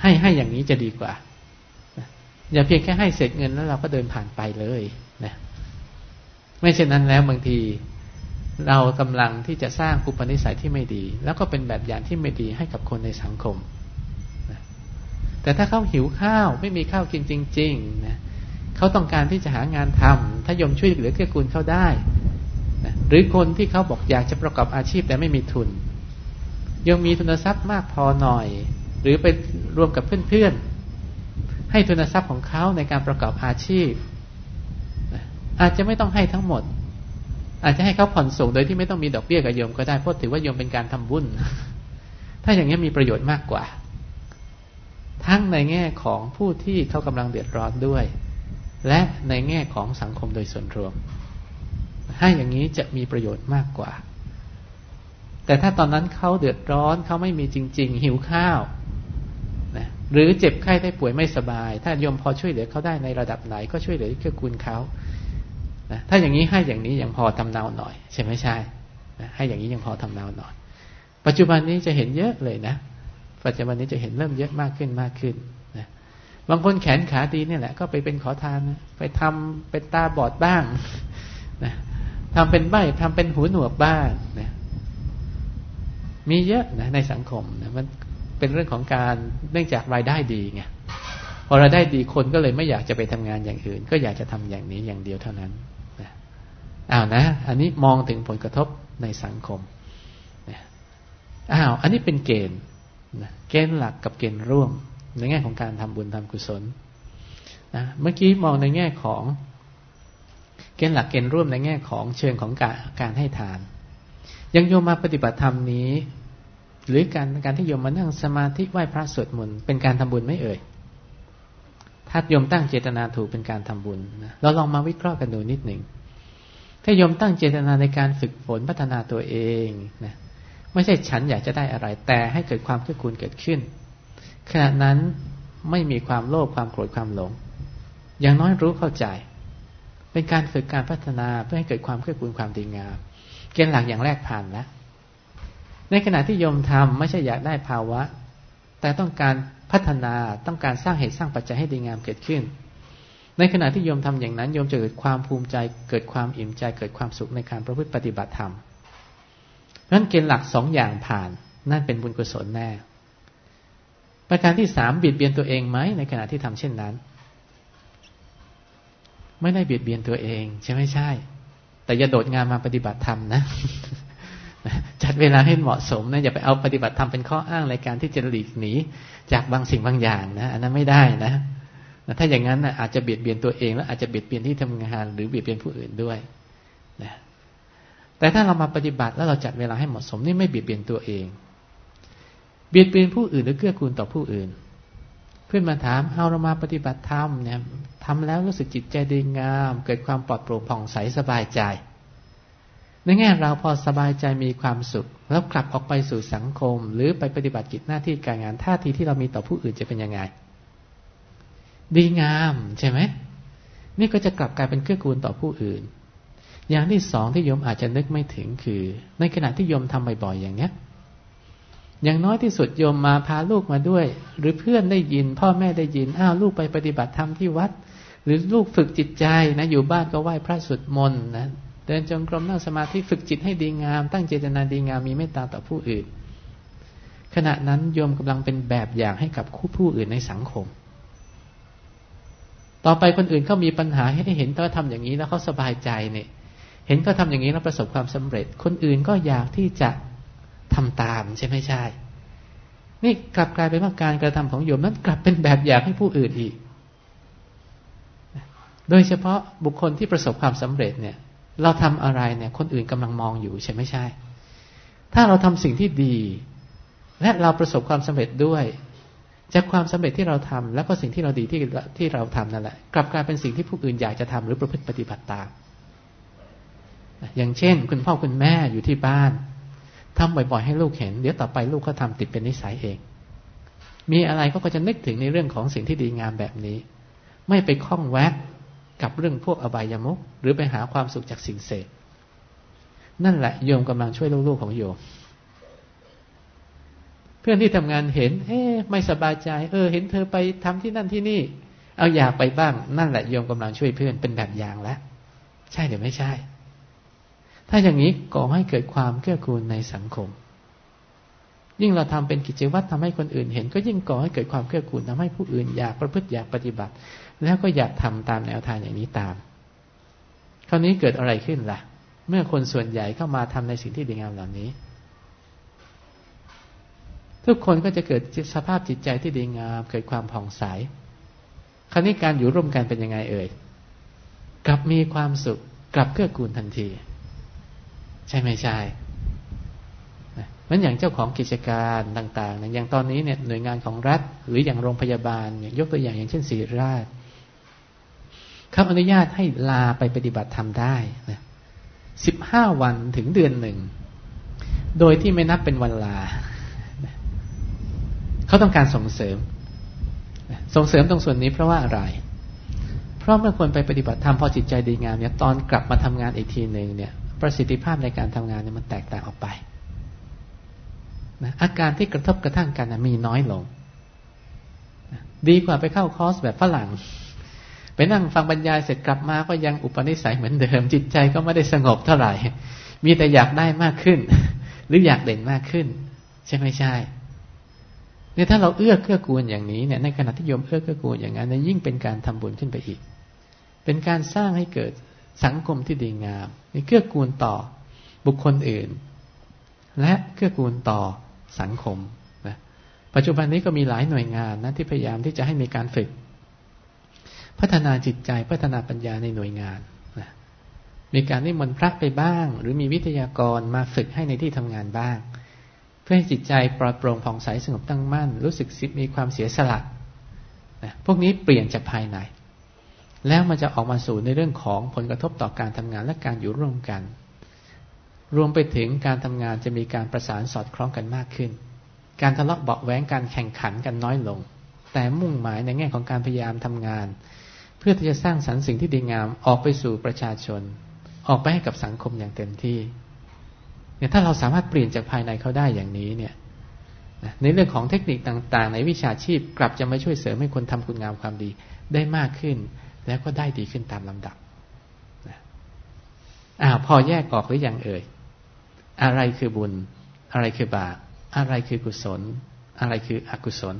ให้ให้อย่างนี้จะดีกว่า อย่าเพียงแค่ให้เสร็จเงินแล้วเราก็เดินผ่านไปเลยนะไม่เช่นนั้นแล้วบางทีเรากำลังที่จะสร้างอุปนิสัยที่ไม่ดี แล้วก็เป็นแบบอย่างที่ไม่ดีให้กับคนในสังคมนะแต่ถ้าเขาหิวข้าวไม่มีข้าวกินจริงๆนะเขาต้องการที่จะหางานทำถ้ายมช่วยเหลือเกื้อกูลเขาได้นะหรือคนที่เขาบอกอยากจะประกอบอาชีพแต่ไม่มีทุนยังมีทุนทรัพย์มากพอหน่อย หรือไปรวมกับเพื่อนๆ ให้ทุนทรัพย์ของเขาในการประกอบอาชีพ อาจจะไม่ต้องให้ทั้งหมด อาจจะให้เขาผ่อนส่งโดยที่ไม่ต้องมีดอกเบี้ยกับโยมก็ได้เพราะถือว่าโยมเป็นการทำบุญถ้าอย่างนี้มีประโยชน์มากกว่า ทั้งในแง่ของผู้ที่เขากำลังเดือดร้อนด้วย และในแง่ของสังคมโดยส่วนรวมให้อย่างนี้จะมีประโยชน์มากกว่า แต่ถ้าตอนนั้นเขาเดือดร้อนเขาไม่มีจริง ๆ หิวข้าว หรือเจ็บไข้ได้ป่วยไม่สบาย ถ้าโยมพอช่วยเหลือเขาได้ในระดับไหนก็ช่วยเหลือเกื้อกูลเขานะถ้าอย่างนี้ให้อย่างนี้ยังพอทำเนาหน่อย ใช่ไหมใช่นะให้อย่างนี้ยังพอทำเนาหน่อย ปัจจุบันนี้จะเห็นเยอะเลยนะปัจจุบันนี้จะเห็นเริ่มเยอะมากขึ้นมากขึ้นนะบางคนแขนขาดีเนี่ยแหละ ก็ไปเป็นขอทานไปทำเป็นตาบอดบ้างนะทำเป็นใบทำเป็นหูหนวกบ้างนะมีเยอะนะในสังคมนะมัน เป็นเรื่องของการเนื่องจากรายได้ดีไงพอรายได้ดีคนก็เลยไม่อยากจะไปทำงานอย่างอื่น ก็อยากจะทำอย่างนี้อย่างเดียวเท่านั้นนะอ้าวนะ อันนี้มองถึงผลกระทบในสังคมนะอ้าวอันนี้เป็นเกณฑ์นะเกณฑ์หลักกับเกณฑ์ร่วม ในแง่ของการทำบุญทำกุศลนะเมื่อกี้มองในแง่ของเกณฑ์หลักเกณฑ์ร่วมในแง่ของเชิงของการการให้ทาน ยังโยมมาปฏิบัติธรรมนี้ หรือการการที่โยมมานั่งสมาธิไหว้พระสวดมนต์เป็นการทำบุญไม่เอ่ย ถ้าโยมตั้งเจตนาถูกเป็นการทำบุญนะเราลองมาวิเคราะห์กันดูนิดหนึ่งถ้าโยมตั้งเจตนาในการฝึกฝนพัฒนาตัวเองนะไม่ใช่ฉันอยากจะได้อะไร แต่ให้เกิดความเกื้อกูลเกิดขึ้น ขณะนั้นไม่มีความโลภความโกรธความหลง อย่างน้อยรู้เข้าใจ เป็นการฝึกการพัฒนาเพื่อให้เกิดความเกื้อกูลความดีงามเกณฑ์หลักอย่างแรกผ่านแล้ว ในขณะที่โยมทำไม่ใช่อยากได้ภาวะ แต่ต้องการพัฒนาต้องการสร้างเหตุสร้างปัจจัยให้ดีงามเกิดขึ้น ในขณะที่โยมทำอย่างนั้นโยมจะเกิดความภูมิใจ เกิดความอิ่มใจ เกิดความสุขในการประพฤติปฏิบัติธรรมนั้นเกณฑ์หลักสองอย่างผ่าน นั่นเป็นบุญกุศลแน่ ประการที่สามเบียดเบียนตัวเองไหมในขณะที่ทำเช่นนั้น ไม่ได้เบียดเบียนตัวเอง ใช่ไหมใช่ แต่อย่าโดดงานมาปฏิบัติธรรมนะ จัดเวลาให้เหมาะสมนะอย่าไปเอาปฏิบัติธรรมเป็นข้ออ้างในการที่จะหลีกหนีจากบางสิ่งบางอย่างนะอันนั้นไม่ได้นะถ้าอย่างนั้นนะอาจจะเบียดเบียนตัวเองแล้วอาจจะเบียดเบียนที่ทำงาน หรือเบียดเบียนผู้อื่นด้วยนะแต่ถ้าเรามาปฏิบัติแล้วเราจัดเวลาให้เหมาะสมนี่ไม่เบียดเบียนตัวเอง เบียดเบียนผู้อื่นหรือเกื้อกูลต่อผู้อื่น เพื่อนมาถามเอาเรามาปฏิบัติธรรมเนี่ยทำแล้วรู้สึกจิตใจดีงาม เกิดความปลอดโปร่งผ่องใสสบายใจ ในแง่เราพอสบายใจมีความสุข แล้วกลับออกไปสู่สังคม หรือไปปฏิบัติกิจหน้าที่การงานท่าทีที่เรามีต่อผู้อื่นจะเป็นยังไง ดีงามใช่ไหมนี่ก็จะกลับกลายเป็นเกื้อกูลต่อผู้อื่น อย่างที่สองที่โยมอาจจะนึกไม่ถึงคือ ในขณะที่โยมทำบ่อยๆอย่างเนี้ยอย่างน้อยที่สุดโยมมาพาลูกมาด้วย หรือเพื่อนได้ยิน พ่อแม่ได้ยินอ้าวลูกไปปฏิบัติธรรมที่วัด หรือลูกฝึกจิตใจนะ อยู่บ้านก็ไหว้พระสวดมนต์นะ เดินจงกรมนั่งสมาธิฝึกจิตให้ดีงาม ตั้งเจตนาดีงามมีเมตตาต่อผู้อื่น ขณะนั้นโยมกำลังเป็นแบบอย่างให้กับคู่ผู้อื่นในสังคม ต่อไปคนอื่นเขามีปัญหาให้เห็นเขาทำอย่างนี้แล้วเขาสบายใจเนี่ย เห็นเขาทาอย่างนี้แล้วประสบความสำเร็จ คนอื่นก็อยากที่จะทำตามใช่ไหมใช่ นี่กลับกลายเป็นว่าการกระทำของโยมนั้นกลับเป็นแบบอย่างให้ผู้อื่นอีก โดยเฉพาะบุคคลที่ประสบความสำเร็จเนี่ย เราทำอะไรเนี่ย คนอื่นกำลังมองอยู่ใช่ไม่ใช่ ถ้าเราทำสิ่งที่ดี และเราประสบความสำเร็จด้วย จากความสำเร็จที่เราทำแล้วก็สิ่งที่เราดีที่ที่เราทำนั่นแหละกลับกลายเป็นสิ่งที่ผู้อื่นอยากจะทำหรือประพฤติปฏิบัติตามอย่างเช่น คุณพ่อคุณแม่อยู่ที่บ้านทำบ่อยๆให้ลูกเห็น เดี๋ยวต่อไปลูกก็ทำติดเป็นนิสัยเอง มีอะไรก็จะนึกถึงในเรื่องของสิ่งที่ดีงามแบบนี้ ไม่ไปคล้องแวะ กับเรื่องพวกอบายามุกหรือไปหาความสุขจากสิ่งเสพนั่นแหละโยมกำลังช่วยลูกๆของโยม เพื่อนที่ทำงานเห็น เอ๊ไม่สบายใจ เออ เห็นเธอไปทำที่นั่นที่นี่ เอาอยากไปบ้าง นั่นแหละโยมกำลังช่วยเพื่อนเป็นแบบอย่างแล้วใช่หรือไม่ใช่ ถ้าอย่างนี้ก่อให้เกิดความเกื้อกูลในสังคม ยิ่งเราทำเป็นกิจวัตรทำให้คนอื่นเห็น ก็ยิ่งก่อให้เกิดความเกื้อกูลทำให้ผู้อื่นอยากประพฤติอยากปฏิบัติ แล้วก็อยากทำตามแนวทางอย่างนี้ตาม คราวนี้เกิดอะไรขึ้นละ่ะ เมื่อคนส่วนใหญ่เข้ามาทำในสิ่งที่ดีงามเหล่านี้ ทุกคนก็จะเกิดสภาพจิตใจที่ดีงาม เกิดความผ่องใส คราวนี้การอยู่ร่วมกันเป็นยังไงเอ่ย กลับมีความสุข กลับเกื้อกูลทันที ใช่ไหมใช่มันอย่างเจ้าของกิจการต่างๆ อย่างตอนนี้เนี่ยหน่วยงานของรัฐ หรืออย่างโรงพยาบาลยกตัวอย่างอย่างเช่นศรีราช เขาอนุญาตให้ลาไปปฏิบัติธรรมได้นะสิบห้าวันถึงเดือนหนึ่ง โดยที่ไม่นับเป็นวันลา เขาต้องการส่งเสริม ส่งเสริมตรงส่วนนี้เพราะว่าอะไร เพราะเมื่อคนไปปฏิบัติธรรมพอจิตใจดีงามเนี่ยตอนกลับมาทำงานอีกทีหนึ่งเนี่ย ประสิทธิภาพในการทำงานเนี่ยมันแตกต่างออกไปนะอาการที่กระทบกระทั่งกันนะมีน้อยลงนะดีกว่าไปเข้าคอร์สแบบฝรั่ง ไปนั่งฟังบรรยายเสร็จกลับมาก็ยังอุปนิสัยเหมือนเดิม จิตใจก็ไม่ได้สงบเท่าไหร่ มีแต่อยากได้มากขึ้น หรืออยากเด่นมากขึ้น ใช่ไม่ใช่เนี่ยถ้าเราเอื้อเกื้อกูลอย่างนี้เนี่ยในขณะที่โยมเอื้อเกื้อกูลอย่างนั้นเนี่ยยิ่งเป็นการทำบุญขึ้นไปอีก เป็นการสร้างให้เกิดสังคมที่ดีงามมีเกื้อกูลต่อบุคคลอื่น และเกื้อกูลต่อสังคมนะปัจจุบันนี้ก็มีหลายหน่วยงานนะที่พยายามที่จะให้มีการฝึก พัฒนาจิตใจพัฒนาปัญญาในหน่วยงานนะมีการนิมนต์พระไปบ้าง หรือมีวิทยากรมาฝึกให้ในที่ทำงานบ้าง เพื่อให้จิตใจปลอดโปร่งผ่องใสสงบตั้งมั่น รู้สึกสิมีความเสียสละนะพวกนี้เปลี่ยนจากภายใน แล้วมันจะออกมาสู่ในเรื่องของผลกระทบต่อการทำงานและการอยู่ร่วมกัน รวมไปถึงการทำงานจะมีการประสานสอดคล้องกันมากขึ้น การทะเลาะเบาแหวงการแข่งขันกันน้อยลง แต่มุ่งหมายในแง่ของการพยายามทำงาน พื่อที่จะสร้างสรรค์สิ่งที่ดีงามออกไปสู่ประชาชน ออกไปให้กับสังคมอย่างเต็มที่เนี่ยถ้าเราสามารถเปลี่ยนจากภายในเขาได้อย่างนี้เนี่ยในเรื่องของเทคนิคต่างๆ ในวิชาชีพกลับจะมาช่วยเสริมให้คนทำคุณงามความดีได้มากขึ้น แล้วก็ได้ดีขึ้นตามลำดับอ้าวพอแยกออกหรือยังเอ่ยอะไรคือบุญ อะไรคือบาปอะไรคือกุศล อะไรคืออกุศล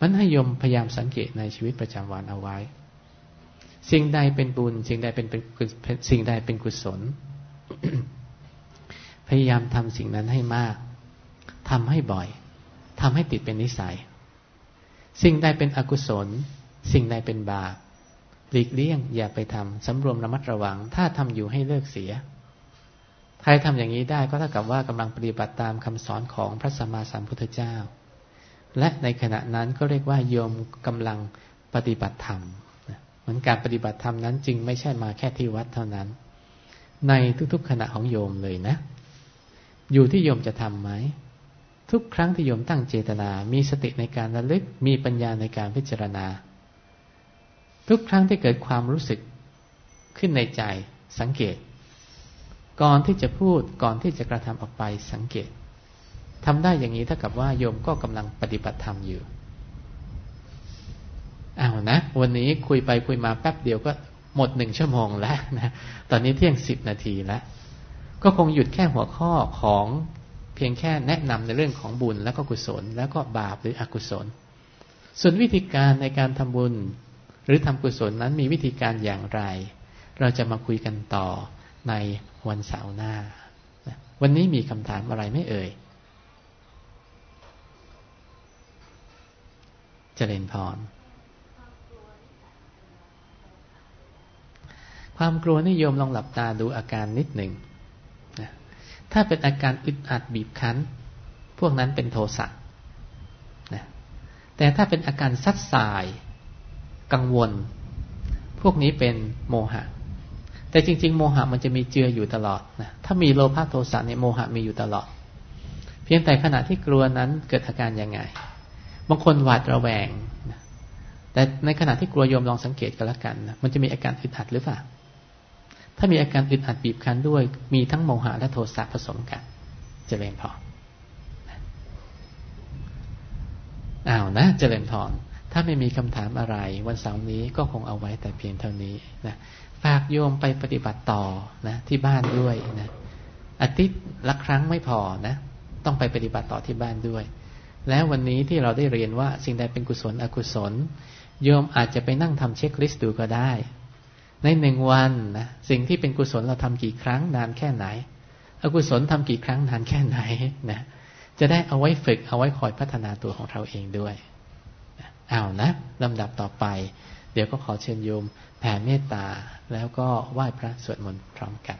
มันให้ยมพยายามสังเกตในชีวิตประจำวันเอาไว้ สิ่งใดเป็นบุญ สิ่งใดเป็นเป็นสิ่งใดเป็นกุศล พยายามทำสิ่งนั้นให้มากทำให้บ่อยทำให้ติดเป็นนิสัย สิ่งใดเป็นอกุศล สิ่งใดเป็นบาปหลีกเลี่ยง อย่าไปทำสำรวมระมัดระวัง ถ้าทำอยู่ให้เลิกเสียใครทำอย่างนี้ได้ก็เท่ากับว่ากำลังปฏิบัติตามคำสอนของพระสัมมาสัมพุทธเจ้า และในขณะนั้นก็เรียกว่าโยมกำลังปฏิบัติธรรมเหมือนการปฏิบัติธรรมนั้นจึงไม่ใช่มาแค่ที่วัดเท่านั้น ในทุกๆขณะของโยมเลยนะ อยู่ที่โยมจะทำไหมทุกครั้งที่โยมตั้งเจตนา มีสติในการระลึก มีปัญญาในการพิจารณา ทุกครั้งที่เกิดความรู้สึกขึ้นในใจสังเกต ก่อนที่จะพูดก่อนที่จะกระทำออกไปสังเกต ทำได้อย่างนี้เท่ากับว่าโยมก็กำลังปฏิบัติธรรมอยู่อ้าวนะ วันนี้คุยไปคุยมาแป๊บเดียวก็หมดหนึ่งชั่วโมงแล้วนะตอนนี้เที่ยงสิบนาทีแล้ว ก็คงหยุดแค่หัวข้อของเพียงแค่แนะนำในเรื่องของบุญแล้วก็กุศล แล้วก็บาปหรืออกุศล ส่วนวิธีการในการทำบุญ หรือทำกุศลนั้นมีวิธีการอย่างไร เราจะมาคุยกันต่อในวันเสาร์หน้า วันนี้มีคำถามอะไรไม่เอ่ย เจริญพร ความกลัวนิยมลองหลับตาดูอาการนิดหนึ่งนะถ้าเป็นอาการอึดอัดบีบคั้น พวกนั้นเป็นโทสะนะแต่ถ้าเป็นอาการซัดสาย กังวล พวกนี้เป็นโมหะ แต่จริง ๆ โมหะมันจะมีเจืออยู่ตลอดนะถ้ามีโลภะโทสะเนี่ยโมหะมีอยู่ตลอด เพียงแต่ขณะที่กลัวนั้นเกิดอาการยังไง บางคนหวาดระแวงนะแต่ในขณะที่กลัวโยมลองสังเกตกันละกันนะมันจะมีอาการอึดอัดหรือเปล่า ถ้ามีอาการอึดอัดบีบคั้นด้วย มีทั้งโมหะและโทสะผสมกันเจริญพรอ้าวนะเจริญพรถ้าไม่มีคำถามอะไร วันเสาร์นี้ก็คงเอาไว้แต่เพียงเท่านี้นะฝากโยมไปปฏิบัติต่อนะที่บ้านด้วยนะอาทิตย์ละครั้งไม่พอนะ ต้องไปปฏิบัติต่อที่บ้านด้วย แล้ววันนี้ที่เราได้เรียนว่าสิ่งใดเป็นกุศลอกุศล โยมอาจจะไปนั่งทำเช็คลิสต์ดูก็ได้ ในหนึ่งวันนะสิ่งที่เป็นกุศลเราทำกี่ครั้งนานแค่ไหน อกุศลทำกี่ครั้งนานแค่ไหนนะจะได้เอาไว้ฝึกเอาไว้คอยพัฒนาตัวของเราเองด้วยอ้าวนะลำดับต่อไป เดี๋ยวก็ขอเชิญโยมแผ่เมตตาแล้วก็ไหว้พระสวดมนต์พร้อมกัน